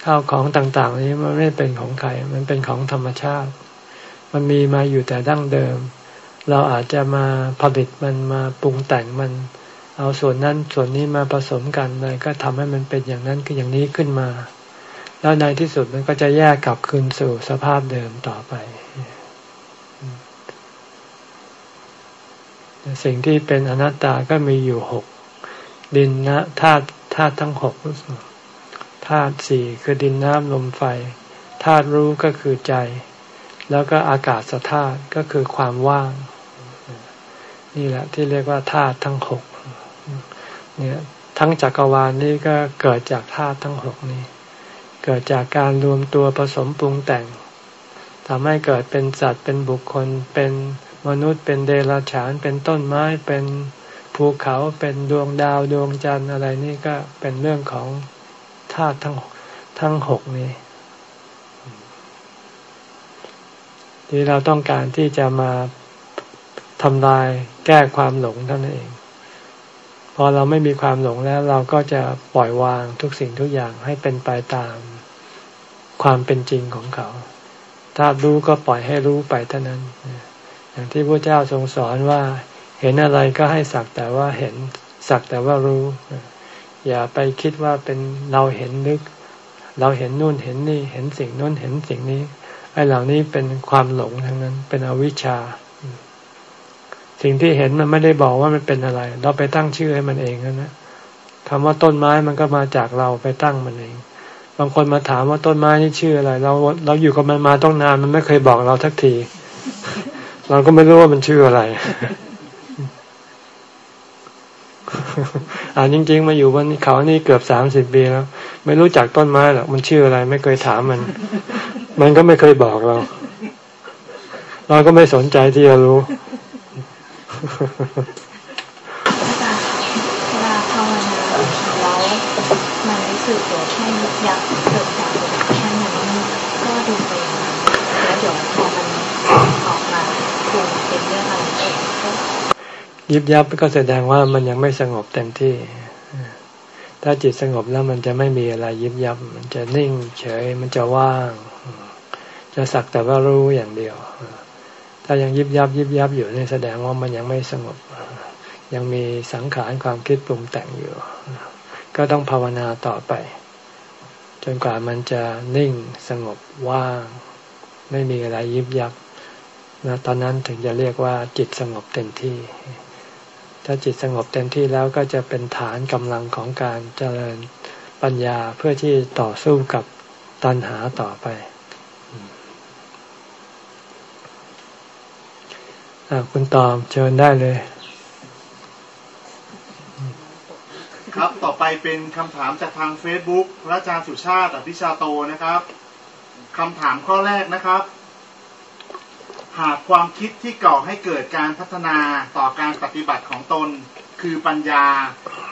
ข้าวของต่าง ๆ นี้มันไม่เป็นของใครมันเป็นของธรรมชาติ มันมีมาอยู่แต่ดั้งเดิม เราอาจจะมาผลิตมันมาปรุงแต่งมัน เอาส่วนนั้นส่วนนี้มาผสมกันเลยก็ทำให้มันเป็นอย่างนั้นคืออย่างนี้ขึ้นมา แล้วในที่สุดมันก็จะแยกกลับคืนสู่สภาพเดิมต่อไปสิ่งที่เป็นอนัตตาก็มีอยู่หกดินนะธาตุ ธาตุทั้งหกธาตุสี่คือดินน้ำลมไฟธาตุรู้ก็คือใจ แล้วก็อากาศสธาตุก็คือความว่าง นี่แหละที่เรียกว่าธาตุทั้งหกเนี่ยทั้งจักรวาลนี้ก็เกิดจากธาตุทั้งหกนี้ เกิดจากการรวมตัวผสมปรุงแต่งทำให้เกิดเป็นสัตว์เป็นบุคคลเป็นมนุษย์เป็นเดรัจฉานเป็นต้นไม้เป็น ภูเขาเป็นดวงดาวดวงจันทร์อะไรนี่ก็เป็นเรื่องของธาตุทั้งทั้งหกนี้ที่เราต้องการที่จะมาทำลายแก้ความหลงเท่านั้นเอง พอเราไม่มีความหลงแล้ว เราก็จะปล่อยวางทุกสิ่งทุกอย่างให้เป็นไปตามความเป็นจริงของเขา ถ้ารู้ก็ปล่อยให้รู้ไปเท่านั้น อย่างที่พระเจ้าทรงสอนว่า เห็นอะไรก็ให้สักแต่ว่าเห็นสักแต่ว่ารู้ อย่าไปคิดว่าเป็นเราเห็นนึก เราเห็นนู่นเห็นนี่ เห็นสิ่งนู่นเห็นสิ่งนี้ไอ้เหล่านี้เป็นความหลงทั้งนั้น เป็นอวิชชา สิ่งที่เห็นมันไม่ได้บอกว่ามันเป็นอะไร เราไปตั้งชื่อให้มันเองนะคำว่าต้นไม้มันก็มาจากเราไปตั้งมันเอง บางคนมาถามว่าต้นไม้นี่ชื่ออะไร เราเราอยู่กับมันมาต้องนานมันไม่เคยบอกเราทักที เราก็ไม่รู้ว่ามันชื่ออะไร อ่าจริง ๆ มาอยู่บนเขานี่เกือบสามสิบปีแล้ว ไม่รู้จักต้นไม้หรอกมันชื่ออะไร ไม่เคยถามมัน มันก็ไม่เคยบอกเรา เราก็ไม่สนใจที่จะรู้เวลาภาวนาแล้วมันรู้สึกตัวแค่ยักเกิดจากแค่นั้นก็ดูไปแล้วเดี๋ยวพอมันออกมาคงเป็นเรื่องอะไรก็ ยิบยับก็แสดงว่ามันยังไม่สงบเต็มที่ ถ้าจิตสงบแล้วมันจะไม่มีอะไรยิบยับ มันจะนิ่งเฉย มันจะว่าง จะสักแต่ว่ารู้อย่างเดียว ถ้ายังยิบยับยิบยับอยู่นี่แสดงว่ามันยังไม่สงบ ยังมีสังขารความคิดปรุงแต่งอยู่ ก็ต้องภาวนาต่อไป จนกว่ามันจะนิ่งสงบว่าง ไม่มีอะไรยิบยับนะตอนนั้นถึงจะเรียกว่าจิตสงบเต็มที่ ถ้าจิตสงบเต็มที่แล้วก็จะเป็นฐานกำลังของการเจริญปัญญาเพื่อที่ต่อสู้กับตัณหาต่อไปคุณตอมเชิญได้เลย ครับต่อไปเป็นคำถามจากทาง Facebook พระอาจารย์สุชาติอภิชาโตนะครับคำถามข้อแรกนะครับ หากความคิดที่ก่อให้เกิดการพัฒนาต่อการปฏิบัติของตน คือปัญญา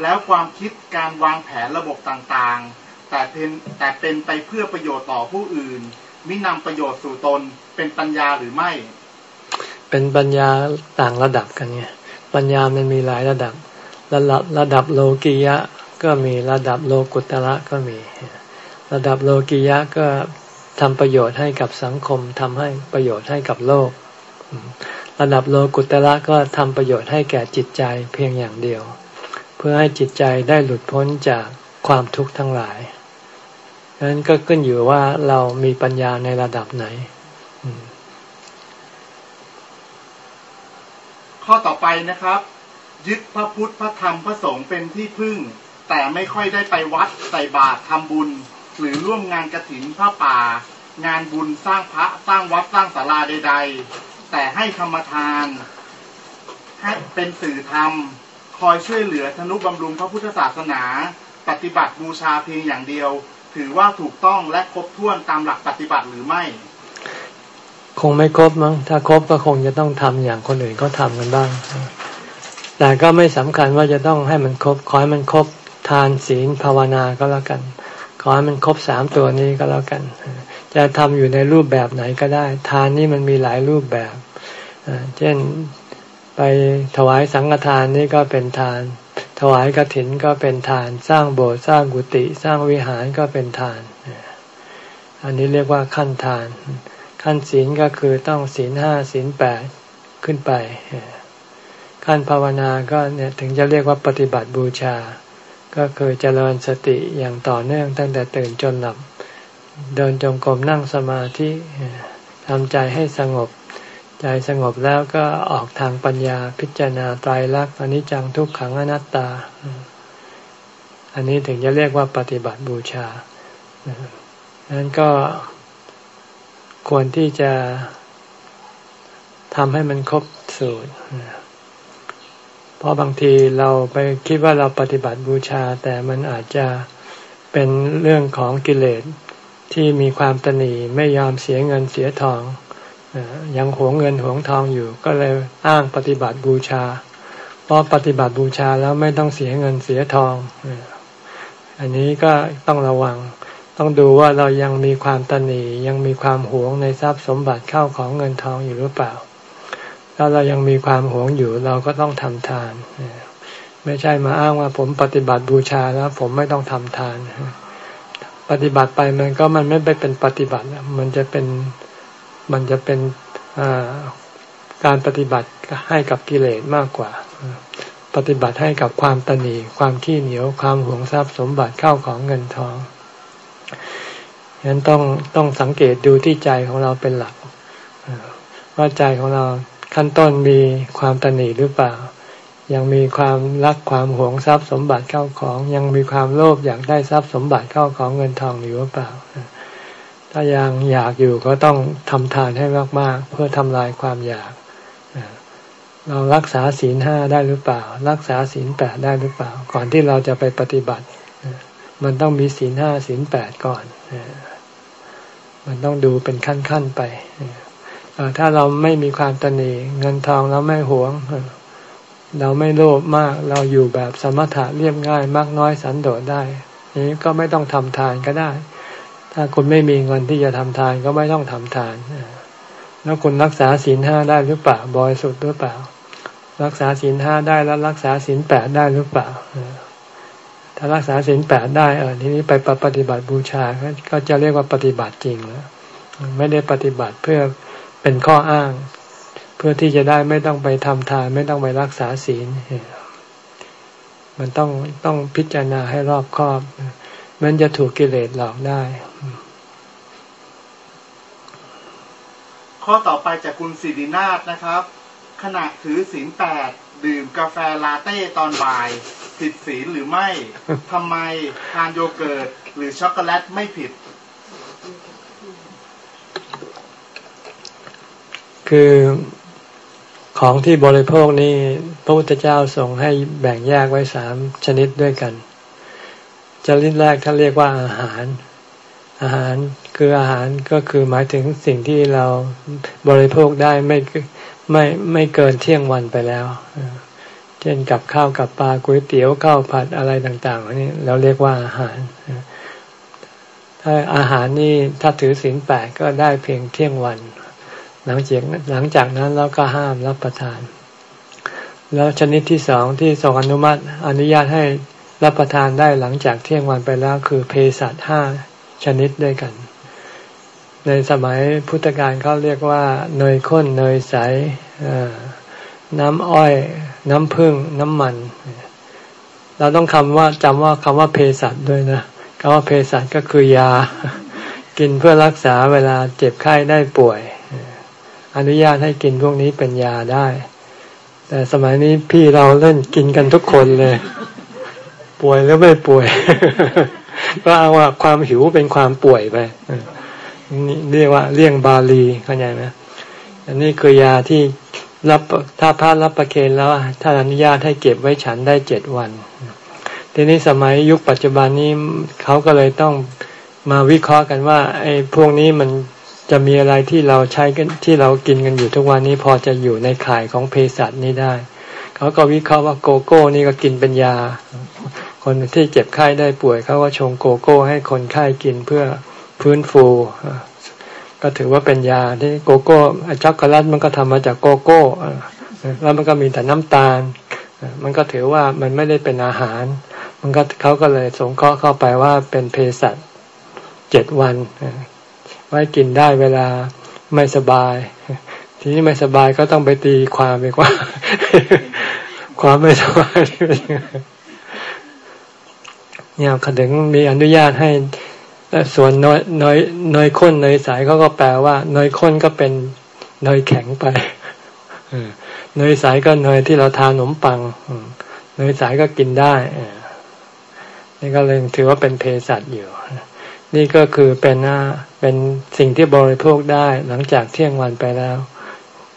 แล้วความคิดการวางแผนระบบต่างๆ แต่เป็นแต่เป็นไปเพื่อประโยชน์ต่อผู้อื่น มินำประโยชน์สู่ตนเป็นปัญญาหรือไม่ เป็นปัญญาต่างระดับกันไงปัญญามันมีหลายระดับ ระดับระดับโลกิยะก็มีระดับโลกุตระก็มี ระดับโลกิยะก็ ทำประโยชน์ให้กับสังคมทำให้ประโยชน์ให้กับโลก ระดับโลกุตระก็ทำประโยชน์ให้แก่จิตใจเพียงอย่างเดียว เพื่อให้จิตใจได้หลุดพ้นจากความทุกข์ทั้งหลายนั้นก็ขึ้นอยู่ว่าเรามีปัญญาในระดับไหน ข้อต่อไปนะครับ ยึดพระพุทธพระธรรมพระสงฆ์เป็นที่พึ่ง แต่ไม่ค่อยได้ไปวัดใส่บาตรทำบุญ หรือร่วมงานกระถินพระป่า งานบุญสร้างพระสร้างวัดสร้างศาลาใด ๆ แต่ให้ธรรมทานให้เป็นสื่อธรรม คอยช่วยเหลือธนุบำรุงพระพุทธศาสนา ปฏิบัติบูชาเพียงอย่างเดียว ถือว่าถูกต้องและครบถ้วนตามหลักปฏิบัติหรือไม่ คงไม่ครบมั้งถ้าครบก็คงจะต้องทำอย่างคนอื่นเขาทำกันบ้าง แต่ก็ไม่สำคัญว่าจะต้องให้มันครบขอให้มันครบทานศีลภาวนาก็แล้วกัน ขอให้มันครบสามตัวนี้ก็แล้วกัน จะทำอยู่ในรูปแบบไหนก็ได้ ทานนี่มันมีหลายรูปแบบ เช่นไปถวายสังฆทานนี่ก็เป็นทาน ถวายกรถินก็เป็นทาน สร้างโบสถ์สร้างกุฏิสร้างวิหารก็เป็นทาน อันนี้เรียกว่าขั้นทาน ขั้นศีลก็คือต้องศีลห้าศีลแปดขึ้นไป ขั้นภาวนาก็เนี่ยถึงจะเรียกว่าปฏิบัติบูชา ก็คือเจริญสติอย่างต่อเนื่องตั้งแต่ตื่นจนหลับ เดินจงกรมนั่งสมาธิทำใจให้สงบ ใจสงบแล้วก็ออกทางปัญญาพิจารณาตายรักอนิจจังทุกขังอนัตตา อันนี้ถึงจะเรียกว่าปฏิบัติบูชานั้นก็ควรที่จะทำให้มันครบสูตร ราะบางทีเราไปคิดว่าเราปฏิบัติบูชา แต่มันอาจจะเป็นเรื่องของกิเลสที่มีความตนีไม่ยอมเสียเงินเสียทองยังหวงเงินหวงทองอยู่ ก็เลยอ้างปฏิบัติบูชา เพราะปฏิบัติบูชาแล้วไม่ต้องเสียเงินเสียทอง อันนี้ก็ต้องระวัง ต้องดูว่าเรายังมีความตนียังมีความหวงในทรัพย์สมบัติเข้าของเงินทองอยู่หรือเปล่า ถ้าเรายังมีความหวงอยู่เราก็ต้องทำทาน ไม่ใช่มาอ้างว่าผมปฏิบัติบูชาแล้ว ผมไม่ต้องทำทาน ปฏิบัติไปมันก็มันไม่ไปเป็นปฏิบัติ มันจะเป็นมันจะเป็นการปฏิบัติให้กับกิเลสมากกว่า ปฏิบัติให้กับความตนีความขี้เหนียวความหวงทรัพย์สมบัติเข้าของเงินทองฉะนั้นต้องต้องสังเกตดูที่ใจของเราเป็นหลักว่าใจของเรา ขั้นต้นมีความตนีหรือเปล่า ยังมีความรักความหวงทรัพย์สมบัติเข้าของ ยังมีความโลภอยากได้ทรัพย์สมบัติเข้าของเงินทองอยู่หรือเปล่า ถ้ายังอยากอยู่ก็ต้องทำทานให้มากๆ เพื่อทำลายความอยาก เรารักษาศีลห้าได้หรือเปล่า รักษาศีลแปดได้หรือเปล่า ก่อนที่เราจะไปปฏิบัติ มันต้องมีศีลห้าศีลแปดก่อน มันต้องดูเป็นขั้นๆไป ถ้าเราไม่มีความตนีเงินทองเราไม่หวง เราไม่โลภมาก เราอยู่แบบสมถะเรียบง่าย มากน้อยสันโดษได้ นี้ก็ไม่ต้องทำทานก็ได้ ถ้าคุณไม่มีเงินที่จะทำทานก็ไม่ต้องทำทานแล้วคุณรักษาศีลห้าได้หรือเปล่าบริสุทธิ์หรือเปล่า รักษาศีลห้าได้แล้วรักษาศีลแปดได้หรือเปล่าถ้ารักษาศีลแปดได้เออทีนี้ไปปฏิบัติบูชาก็จะเรียกว่าปฏิบัติจริงแล้วไม่ได้ปฏิบัติเพื่อ เป็นข้ออ้าง เพื่อที่จะได้ไม่ต้องไปทำทาน ไม่ต้องไปรักษาศีล มันต้องต้องพิจารณาให้รอบคอบ มันจะถูกกิเลสหลอกได้ ข้อต่อไปจากคุณสิรินาถนะครับ ขณะถือศีลแปดดื่มกาแฟลาเต้ตอนบ่าย ผิดศีลหรือไม่ทำไมทานโยเกิร์ตหรือช็อกโกแลตไม่ผิด คือของที่บริโภคนี่พระพุทธเจ้าทรงให้แบ่งแยกไว้สามชนิดด้วยกัน ชนิดแรกท่านเรียกว่าอาหาร อาหารคืออาหารก็คือหมายถึงสิ่งที่เราบริโภคได้ไม่ไม่ไม่เกินเที่ยงวันไปแล้ว เช่นกับข้าวกับปลาก๋วยเตี๋ยวข้าวผัดอะไรต่างๆนี่เราเรียกว่าอาหาร ถ้าอาหารนี่ถ้าถือศีลแปดก็ได้เพียงเที่ยงวัน หลังจากหลังจากนั้นเราก็ห้ามรับประทาน แล้วชนิดที่สองที่ทรงอนุมัติอนุญาตให้รับประทานได้หลังจากเที่ยงวันไปแล้วคือเพสัตห้าชนิดด้วยกัน ในสมัยพุทธกาลเขาเรียกว่าเนยข้นเนยใสน้ำอ้อย น้ำผึ้งน้ำมัน เราต้องคำว่าจำว่าคำว่าเพสัตด้วยนะคำว่าเพสัตก็คือยา กินเพื่อรักษาเวลาเจ็บไข้ได้ป่วย อนุญาตให้กินพวกนี้เป็นยาได้ แต่สมัยนี้พี่เราเล่นกินกันทุกคนเลย ป่วยแล้วไม่ป่วย ก็เอาว่าความหิวเป็นความป่วยไปนี่เรียกว่าเลี่ยงบาลีเข้าใจไหมอันนี้คือยาที่รับถ้าพลาดรับประเคนแล้วถ้าอนุญาตให้เก็บไว้ฉันได้เจ็ดวัน ทีนี้สมัยยุคปัจจุบันนี้เขาก็เลยต้องมาวิเคราะห์กันว่าไอ้พวกนี้มัน จะมีอะไรที่เราใช้กันที่เรากินกันอยู่ทุกวันนี้พอจะอยู่ในข่ายของเภสัชนี้ได้ เขาก็วิเคราะห์ว่าโกโก้นี่ก็กินเป็นยา คนที่เจ็บไข้ได้ป่วยเขาก็ชงโกโก้ให้คนไข้กินเพื่อฟื้นฟู ก็ถือว่าเป็นยาที่โกโก้ช็อกโกแลตมันก็ทำมาจากโกโก้แล้วมันก็มีแต่น้ำตาล มันก็ถือว่ามันไม่ได้เป็นอาหาร มันก็เขาก็เลยสงเคราะห์เข้าไปว่าเป็นเภสัชเจ็ดวัน ว้กินได้เวลาไม่สบาย ทีนี้ไม่สบายก็ต้องไปตีความไปว่า ความไม่สบายเนี่ยขดึงมีอนุญาตให้ส่วนน้อยน้อยน้อยข้นน้อยสายเขาก็แปลว่า น้อยข้นก็เป็นน้อยแข็งไปน้อยสายก็น้อยที่เราทานขนมปังน้อยสายก็กินได้นี่ก็เลยถือว่าเป็นเพสัตอยู่ นี่ก็คือเป็น เป็นสิ่งที่บริโภคได้หลังจากเที่ยงวันไปแล้ว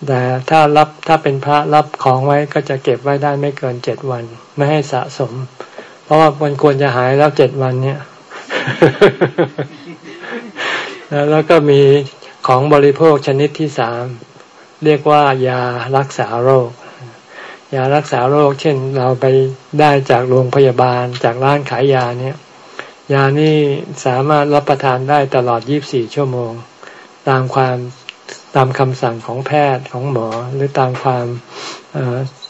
แต่ถ้ารับถ้าเป็นพระรับของไว้ก็จะเก็บไว้ได้ไม่เกินเจ็ดวัน ไม่ให้สะสม เพราะว่ามันควรจะหายแล้วเจ็ดวันเนี่ยแล้วก็มีของบริโภคชนิดที่สามเรียกว่ายารักษาโรค ยารักษาโรค เช่น เราไปได้จากโรงพยาบาลจากร้านขายยาเนี่ย ยานี่สามารถรับประทานได้ตลอด 24 ชั่วโมง ตามความตามคำสั่งของแพทย์ของหมอ หรือตามความ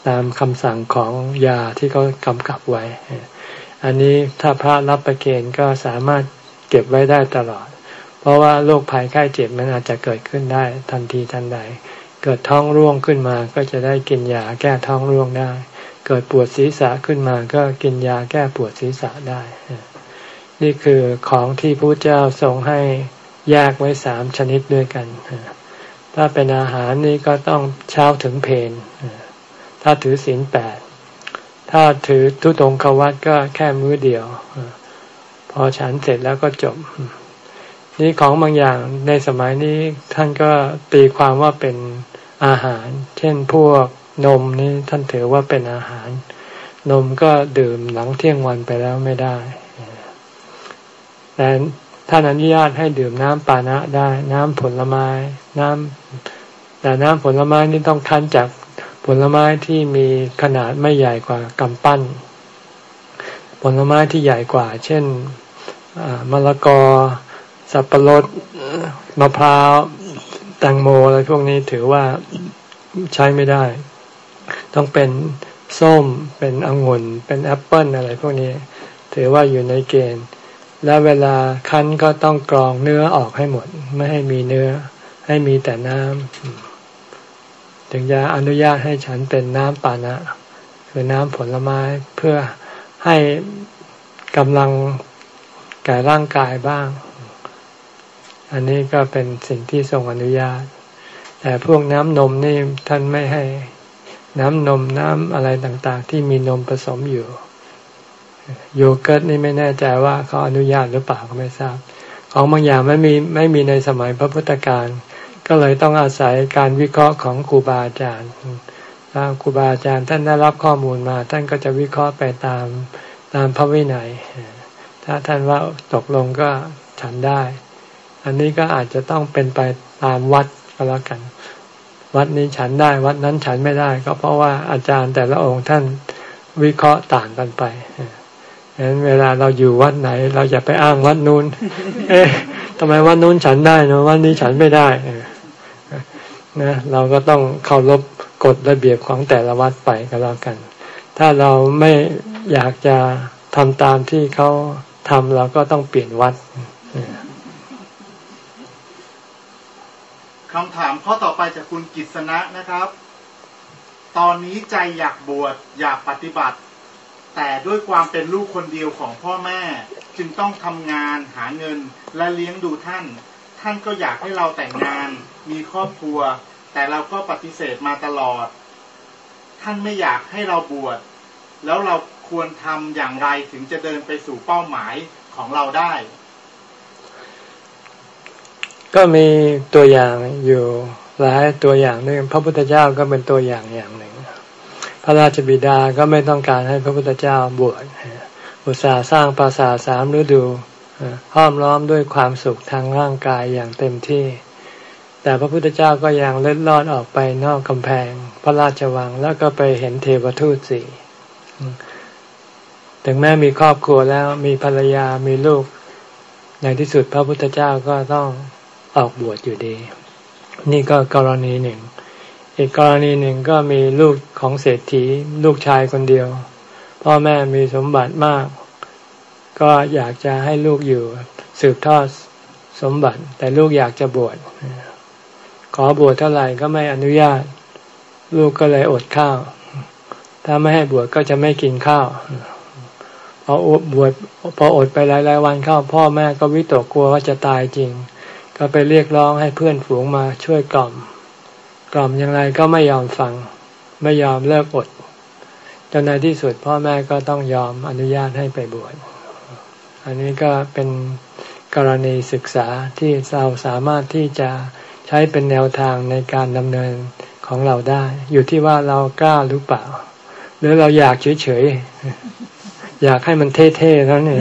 ตามคำสั่งของยาที่เขากำกับไว้ อันนี้ถ้าพระรับประเคนก็สามารถเก็บไว้ได้ตลอด เพราะว่าโรคภัยไข้เจ็บมันอาจจะเกิดขึ้นได้ทันทีทันใด เกิดท้องร่วงขึ้นมาก็จะได้กินยาแก้ท้องร่วงได้ เกิดปวดศีรษะขึ้นมาก็กินยาแก้ปวดศีรษะได้ นี่คือของที่พระเจ้าทรงให้แยกไว้สามชนิดด้วยกัน ถ้าเป็นอาหารนี่ก็ต้องเช้าถึงเพนถ้าถือศีลแปด ถ้าถือทุตงควัตก็แค่มื้อเดียว พอฉันเสร็จแล้วก็จบ นี่ของบางอย่างในสมัยนี้ท่านก็ตีความว่าเป็นอาหาร เช่นพวกนมนี่ท่านถือว่าเป็นอาหาร นมก็ดื่มหลังเที่ยงวันไปแล้วไม่ได้ แต่ท่านอนุญาตให้ดื่มน้ำปานะได้ น้ำผลไม้ น้ำแต่น้ำผลไม้นี่ต้องคั้นจากผลไม้ที่มีขนาดไม่ใหญ่กว่ากำปั้น ผลไม้ที่ใหญ่กว่า เช่นมะละกอ สับปะรดมะพร้าวแตงโมอะไรพวกนี้ถือว่าใช้ไม่ได้ ต้องเป็นส้มเป็นองุ่น เป็นแอปเปิลอะไรพวกนี้ ถือว่าอยู่ในเกณฑ์ และเวลาคั้นก็ต้องกรองเนื้อออกให้หมด ไม่ให้มีเนื้อ ให้มีแต่น้ำถึงจะอนุญาตให้ฉันเป็นน้ำปานะ คือน้ำผลไม้เพื่อให้กำลังแก่ร่างกายบ้าง อันนี้ก็เป็นสิ่งที่ทรงอนุญาต แต่พวกน้ำนมนี่ท่านไม่ให้ น้ำนมน้ำอะไรต่างๆ ที่มีนมผสมอยู่ โยเกิร์ตนี่ไม่แน่ใจว่าเขาอนุญาตหรือเปล่าก็ไม่ทราบ ของบางอย่างไม่มีไม่มีในสมัยพระพุทธการก็เลยต้องอาศัยการวิเคราะห์ของครูบาอาจารย์ถ้าครูบาอาจารย์ท่านได้รับข้อมูลมา ท่านก็จะวิเคราะห์ไปตามตามพระวินัย ถ้าท่านว่าตกลงก็ฉันได้ อันนี้ก็อาจจะต้องเป็นไปตามวัดก็แล้วกัน วัดนี้ฉันได้วัดนั้นฉันไม่ได้ ก็เพราะว่าอาจารย์แต่ละองค์ท่านวิเคราะห์ต่างกันไป ฉะนั้นเวลาเราอยู่วัดไหน เราจะไปอ้างวัดนู้น เอ๊ะทำไมวัดนู้นฉันได้นะวัดนี้ฉันไม่ได้นะเราก็ต้องเคารพกฎระเบียบของแต่ละวัดไปก็แล้วกัน ถ้าเราไม่อยากจะทำตามที่เขาทำเราก็ต้องเปลี่ยนวัดคำถามข้อต่อไปจากคุณกิษณะนะครับ ตอนนี้ใจอยากบวชอยากปฏิบัติ แต่ด้วยความเป็นลูกคนเดียวของพ่อแม่ จึงต้องทำงานหาเงินและเลี้ยงดูท่าน ท่านก็อยากให้เราแต่งงานมีครอบครัว แต่เราก็ปฏิเสธมาตลอด ท่านไม่อยากให้เราบวชแล้วเราควรทำอย่างไรถึงจะเดินไปสู่เป้าหมายของเราได้ ก็มีตัวอย่างอยู่หลายตัวอย่างนึงพระพุทธเจ้าก็เป็นตัวอย่างอย่างหนึ่ง พระราชบิดาก็ไม่ต้องการให้พระพุทธเจ้าบวชอุตสาห์สร้างปราสาทสามฤดูห้อมล้อมด้วยความสุขทางร่างกายอย่างเต็มที่ แต่พระพุทธเจ้าก็ยังเล็ดลอดออกไปนอกกำแพง พระราชวังแล้วก็ไปเห็นเทวทูตสี่ถึงแม้มีครอบครัวแล้วมีภรรยามีลูก ในที่สุดพระพุทธเจ้าก็ต้องออกบวชอยู่ดี นี่ก็กรณีหนึ่ง อีกกรณีหนึ่งก็มีลูกของเศรษฐีลูกชายคนเดียว พ่อแม่มีสมบัติมาก ก็อยากจะให้ลูกอยู่สืบทอดสมบัติ แต่ลูกอยากจะบวชขอบวชเท่าไหร่ก็ไม่อนุญาต ลูกก็เลยอดข้าว ถ้าไม่ให้บวชก็จะไม่กินข้าวพอบวชพออดไปหลายๆวันเข้าพ่อแม่ก็วิตกกลัวว่าจะตายจริง ก็ไปเรียกร้องให้เพื่อนฝูงมาช่วยกล่อม กล่อมอย่างไรก็ไม่ยอมฟัง ไม่ยอมเลิกอดจนในที่สุดพ่อแม่ก็ต้องยอมอนุญาตให้ไปบวชอันนี้ก็เป็นกรณีศึกษาที่เราสามารถที่จะใช้เป็นแนวทางในการดำเนินของเราได้ อยู่ที่ว่าเรากล้าหรือเปล่า หรือเราอยากเฉยๆ อยากให้มันเท่ๆแล้วเนี่ย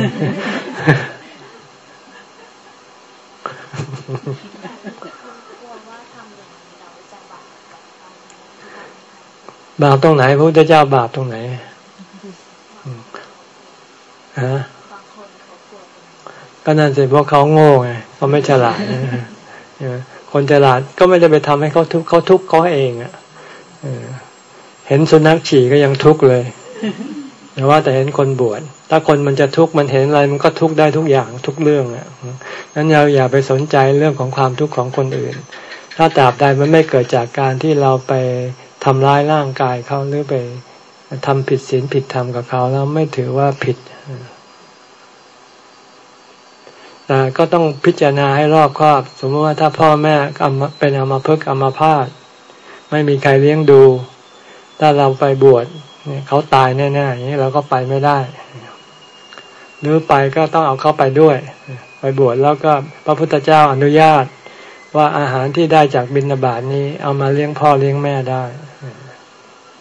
บาปตรงไหนพระพุทธเจ้าบาปตรงไหนฮะก็นั่นสิเพราะเขาโง่ไงเขาไม่ฉลาดคนฉลาดก็ไม่ได้ไปทำให้เขาทุกข์เขาทุกข์เขาเองอะเห็นสุนัขฉี่ก็ยังทุกข์เลยแต่ว่าแต่เห็นคนบวชถ้าคนมันจะทุกข์มันเห็นอะไรมันก็ทุกข์ได้ทุกอย่างทุกเรื่องอะนั้นเราอย่าไปสนใจเรื่องของความทุกข์ของคนอื่น ถ้าตราบใดมันไม่เกิดจากการที่เราไป ทำร้ายร่างกายเขาหรือไปทำผิดศีลผิดธรรมกับเขาแล้วไม่ถือว่าผิดแต่ก็ต้องพิจารณาให้รอบคอบ สมมติว่าถ้าพ่อแม่เป็นอมาพึกอมาพาตไม่มีใครเลี้ยงดู ถ้าเราไปบวชเนี่ยเขาตายแน่ๆอย่างนี้เราก็ไปไม่ได้ หรือไปก็ต้องเอาเขาไปด้วย ไปบวชแล้วก็พระพุทธเจ้าอนุญาตว่าอาหารที่ได้จากบิณฑบาตนี้เอามาเลี้ยงพ่อเลี้ยงแม่ได้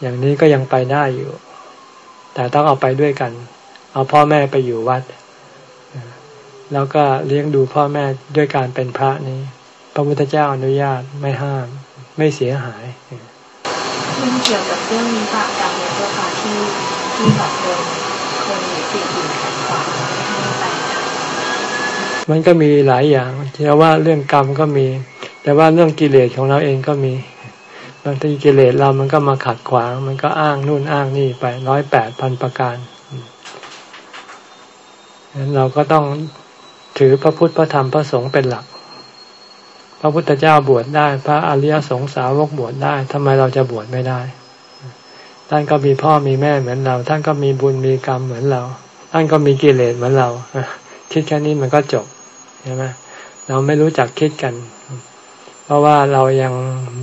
อย่างนี้ก็ยังไปได้อยู่ แต่ต้องเอาไปด้วยกัน เอาพ่อแม่ไปอยู่วัด แล้วก็เลี้ยงดูพ่อแม่ด้วยการเป็นพระนี้ พระพุทธเจ้าอนุญาตไม่ห้าม ไม่เสียหายเรื่องเกี่ยวกับเรื่องนิบากกรรมเนี่ยเจ้าค่ะที่ที่แบบโดนคนหรือสิ่งอื่นขัดขวางให้ไปมันก็มีหลายอย่างแต่ว่าเรื่องกรรมก็มี แต่ว่าเรื่องกิเลสของเราเองก็มี บางทีกิเลสเรามันก็มาขัดขวาง มันก็อ้างนู่นอ้างนี่ไปร้อยแปดพันประการนั้นเราก็ต้องถือพระพุทธพระธรรมพระสงฆ์เป็นหลัก พระพุทธเจ้าบวชได้ พระอริยสงสาวกบวชได้ทำไมเราจะบวชไม่ได้ ท่านก็มีพ่อมีแม่เหมือนเรา ท่านก็มีบุญมีกรรมเหมือนเรา ท่านก็มีกิเลสเหมือนเราคิดแค่นี้มันก็จบใช่ไหมเราไม่รู้จักคิดกัน เพราะว่าเรายัง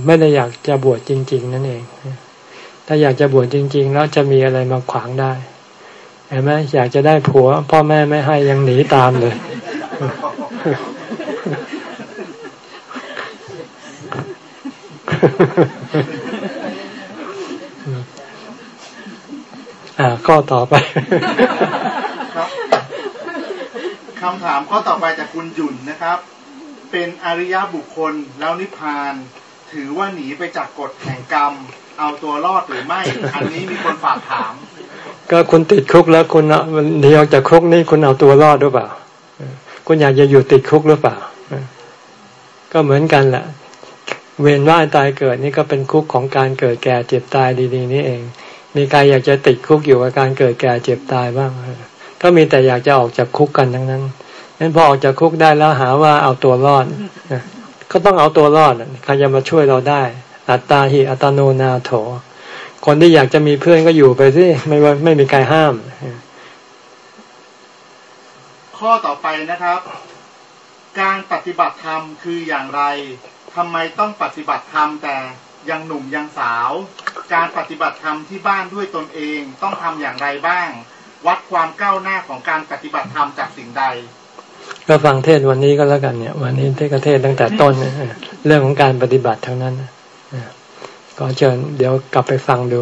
ไม่ได้อยากจะบวชจริง ๆ นั่นเอง ถ้าอยากจะบวชจริง ๆ แล้วจะมีอะไรมาขวางได้เห็นไหมอยากจะได้ผัว พ่อแม่ไม่ให้ยังหนีตามเลย อ่าก็ต่อไปครับคำถามข้อต่อไปจากคุณหยุ่นนะครับ เป็นอริยบุคคลแล้วนิพพาน ถือว่าหนีไปจากกฎแห่งกรรม เอาตัวรอดหรือไม่ อันนี้มีคนฝากถาม ก็คุณติดคุกแล้วคุณหนีออกจากคุกนี่คุณเอาตัวรอดหรือเปล่าคุณอยากจะอยู่ติดคุกหรือเปล่าก็เหมือนกันแหละเวียนว่ายตายเกิดนี่ก็เป็นคุกของการเกิดแก่เจ็บตายดีๆนี่เอง มีใครอยากจะติดคุกอยู่กับการเกิดแก่เจ็บตายบ้างก็มีแต่อยากจะออกจากคุกกันทั้งนั้นั้นพอออกจากคุกได้แล้วหาว่าเอาตัวรอดก็ต้องเอาตัวรอดใครจะมาช่วยเราได้ อัตตาหิอัตโนนาโถ คนที่อยากจะมีเพื่อนก็อยู่ไปสิไม่ว่าไม่มีใครห้าม ข้อต่อไปนะครับ การปฏิบัติธรรมคืออย่างไรทำไมต้องปฏิบัติธรรมแต่ยังหนุ่มยังสาว การปฏิบัติธรรมที่บ้านด้วยตนเองต้องทำอย่างไรบ้าง วัดความก้าวหน้าของการปฏิบัติธรรมจากสิ่งใด ก็ฟังเทศวันนี้ก็แล้วกันเนี่ย วันนี้เทศกเทศตั้งแต่ต้นเรื่องของการปฏิบัติทั้งนั้นก็เชิญเดี๋ยวกลับไปฟังดู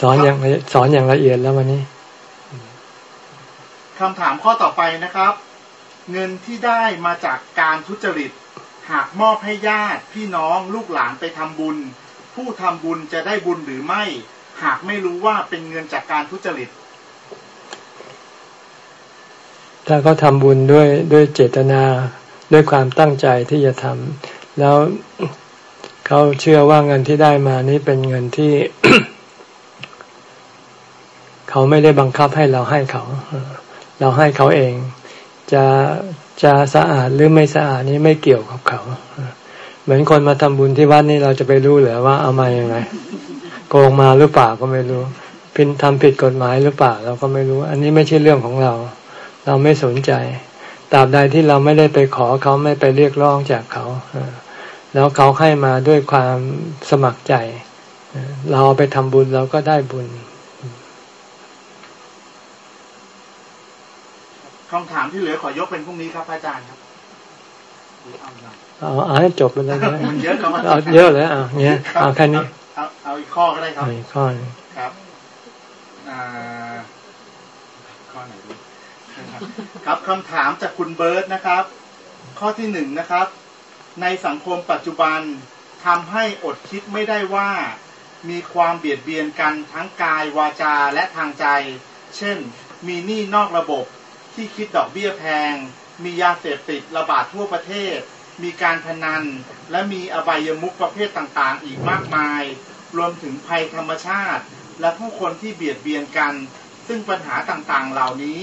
สอนอย่างสอนอย่างละเอียดแล้ววันนี้คำถามข้อต่อไปนะครับ เงินที่ได้มาจากการทุจริต หากมอบให้ญาติพี่น้องลูกหลานไปทำบุญ ผู้ทำบุญจะได้บุญหรือไม่ หากไม่รู้ว่าเป็นเงินจากการทุจริต ถ้าเขาทำบุญด้วยด้วยเจตนาด้วยความตั้งใจที่จะทำแล้วเขาเชื่อว่าเงินที่ได้มานี้เป็นเงินที่ เขาไม่ได้บังคับให้เราให้เขา เราให้เขาเอง จะจะสะอาดหรือไม่สะอาดนี้ไม่เกี่ยวกับเขา เหมือนคนมาทำบุญที่วัดนี่เราจะไปรู้เหรือว่าเอามาอย่างไงโกงมาหรือเปล่าก็ไม่รู้พินทำผิดกฎหมายหรือเปล่าเราก็ไม่รู้ อันนี้ไม่ใช่เรื่องของเรา เราไม่สนใจตราบใดที่เราไม่ได้ไปขอเขาไม่ไปเรียกร้องจากเขาแล้วเขาให้มาด้วยความสมัครใจ เราไปทำบุญเราก็ได้บุญคำถามที่เหลือขอยกเป็นพรุ่งนี้ครับอาจารย์ครับเอาเอาให้จบไปเลยนะเยอะเอาเยอะเลยอะเนี้ยเอาแค่นี้เอาเอาอีกข้อก็ได้ครับอีกข้อครับอ่าข้อไหนดี ครับคำถามจากคุณเบิร์ตนะครับ ข้อที่หนึ่งนะครับ ในสังคมปัจจุบันทำให้อดคิดไม่ได้ว่า มีความเบียดเบียนกันทั้งกายวาจาและทางใจ เช่น มีหนี้นอกระบบที่คิดดอกเบี้ยแพง มียาเสพติดระบาดทั่วประเทศ มีการพนัน และมีอบายมุขประเภทต่างๆ อีกมากมาย รวมถึงภัยธรรมชาติ และผู้คนที่เบียดเบียนกัน ซึ่งปัญหาต่างๆ เหล่านี้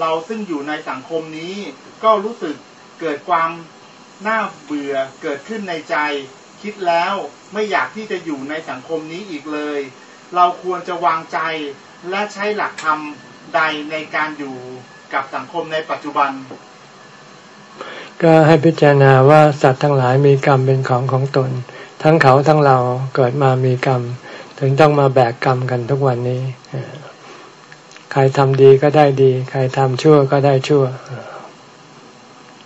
เราซึ่งอยู่ในสังคมนี้ ก็รู้สึกเกิดความน่าเบื่อเกิดขึ้นในใจ คิดแล้วไม่อยากที่จะอยู่ในสังคมนี้อีกเลย เราควรจะวางใจและใช้หลักธรรมใดในการอยู่กับสังคมในปัจจุบัน ก็ให้พิจารณาว่าสัตว์ทั้งหลายมีกรรมเป็นของของตน ทั้งเขาทั้งเราเกิดมามีกรรม ถึงต้องมาแบกกรรมกันทุกวันนี้ ใครทำดีก็ได้ดี ใครทำชั่วก็ได้ชั่ว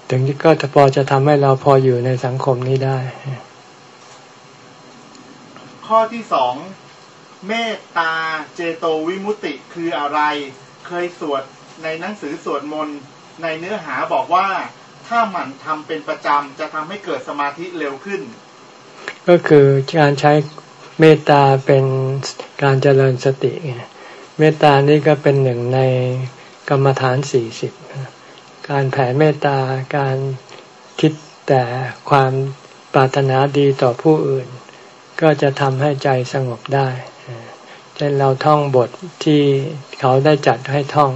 ถึงก็จะพอจะทำให้เราพออยู่ในสังคมนี้ได้ ข้อที่สองเมตตาเจโตวิมุตติคืออะไร เคยสวดในหนังสือสวดมนต์ในเนื้อหาบอกว่าถ้าหมั่นทำเป็นประจำจะทำให้เกิดสมาธิเร็วขึ้น ก็คือการใช้เมตตาเป็นการเจริญสติ เมตตานี่ก็เป็นหนึ่งในกรรมฐานสี่สิบการแผ่เมตตาการคิดแต่ความปรารถนาดีต่อผู้อื่น ก็จะทำให้ใจสงบได้เช่นเราท่องบทที่เขาได้จัดให้ท่อง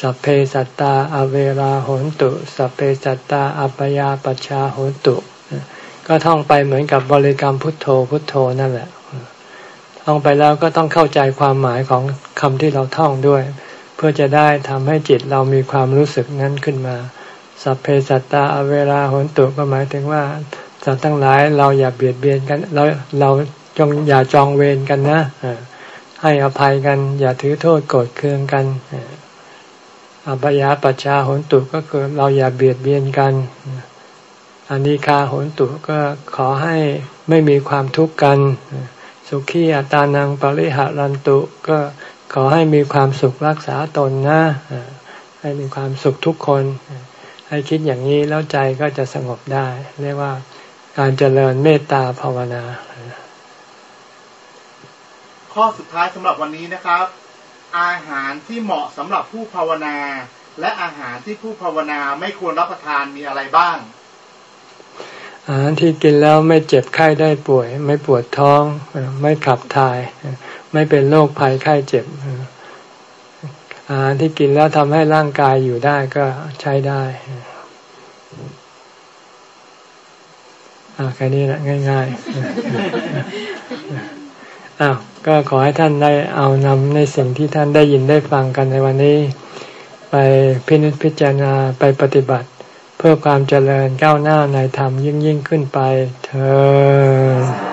สัพเพสัตตาอเวราโหนตุ สัพเพสัตตาอัปยาปชาโหนตุ ก็ท่องไปเหมือนกับบริกรรมพุทโธพุทโธนั่นแหละ ท่องไปแล้วก็ต้องเข้าใจความหมายของคำที่เราท่องด้วย เพื่อจะได้ทำให้จิตเรามีความรู้สึกนั้นขึ้นมา สัพเพสัตตาอเวราหนตุก็หมายถึงว่าสัตว์ทั้งหลายเราอย่าเบียดเบียนกัน เราเราจงอย่าจองเวรกันนะให้อภัยกัน อย่าถือโทษโกรธเคืองกันอัปยาปัชชาหนตุก็คือเราอย่าเบียดเบียนกันอานิคาหนตุก็ขอให้ไม่มีความทุกข์กัน สุขีอัตานังปริหารันตุก็ขอให้มีความสุขรักษาตนนะให้มีความสุขทุกคน ให้คิดอย่างนี้แล้วใจก็จะสงบได้ เรียกว่าการเจริญเมตตาภาวนา ข้อสุดท้ายสำหรับวันนี้นะครับ อาหารที่เหมาะสำหรับผู้ภาวนา และอาหารที่ผู้ภาวนาไม่ควรรับประทานมีอะไรบ้าง อาหารที่กินแล้วไม่เจ็บไข้ได้ป่วย ไม่ปวดท้อง ไม่ขับถ่าย ไม่เป็นโรคภัยไข้เจ็บ อาหารที่กินแล้วทำให้ร่างกายอยู่ได้ก็ใช้ได้แค่นี้แหละง่ายๆอ้าวก็ขอให้ท่านได้เอานำในสิ่งที่ท่านได้ยินได้ฟังกันในวันนี้ ไปพินิจพิจารณาไปปฏิบัติ เพื่อความเจริญก้าวหน้าในธรรมยิ่งยิ่งขึ้นไปเธอ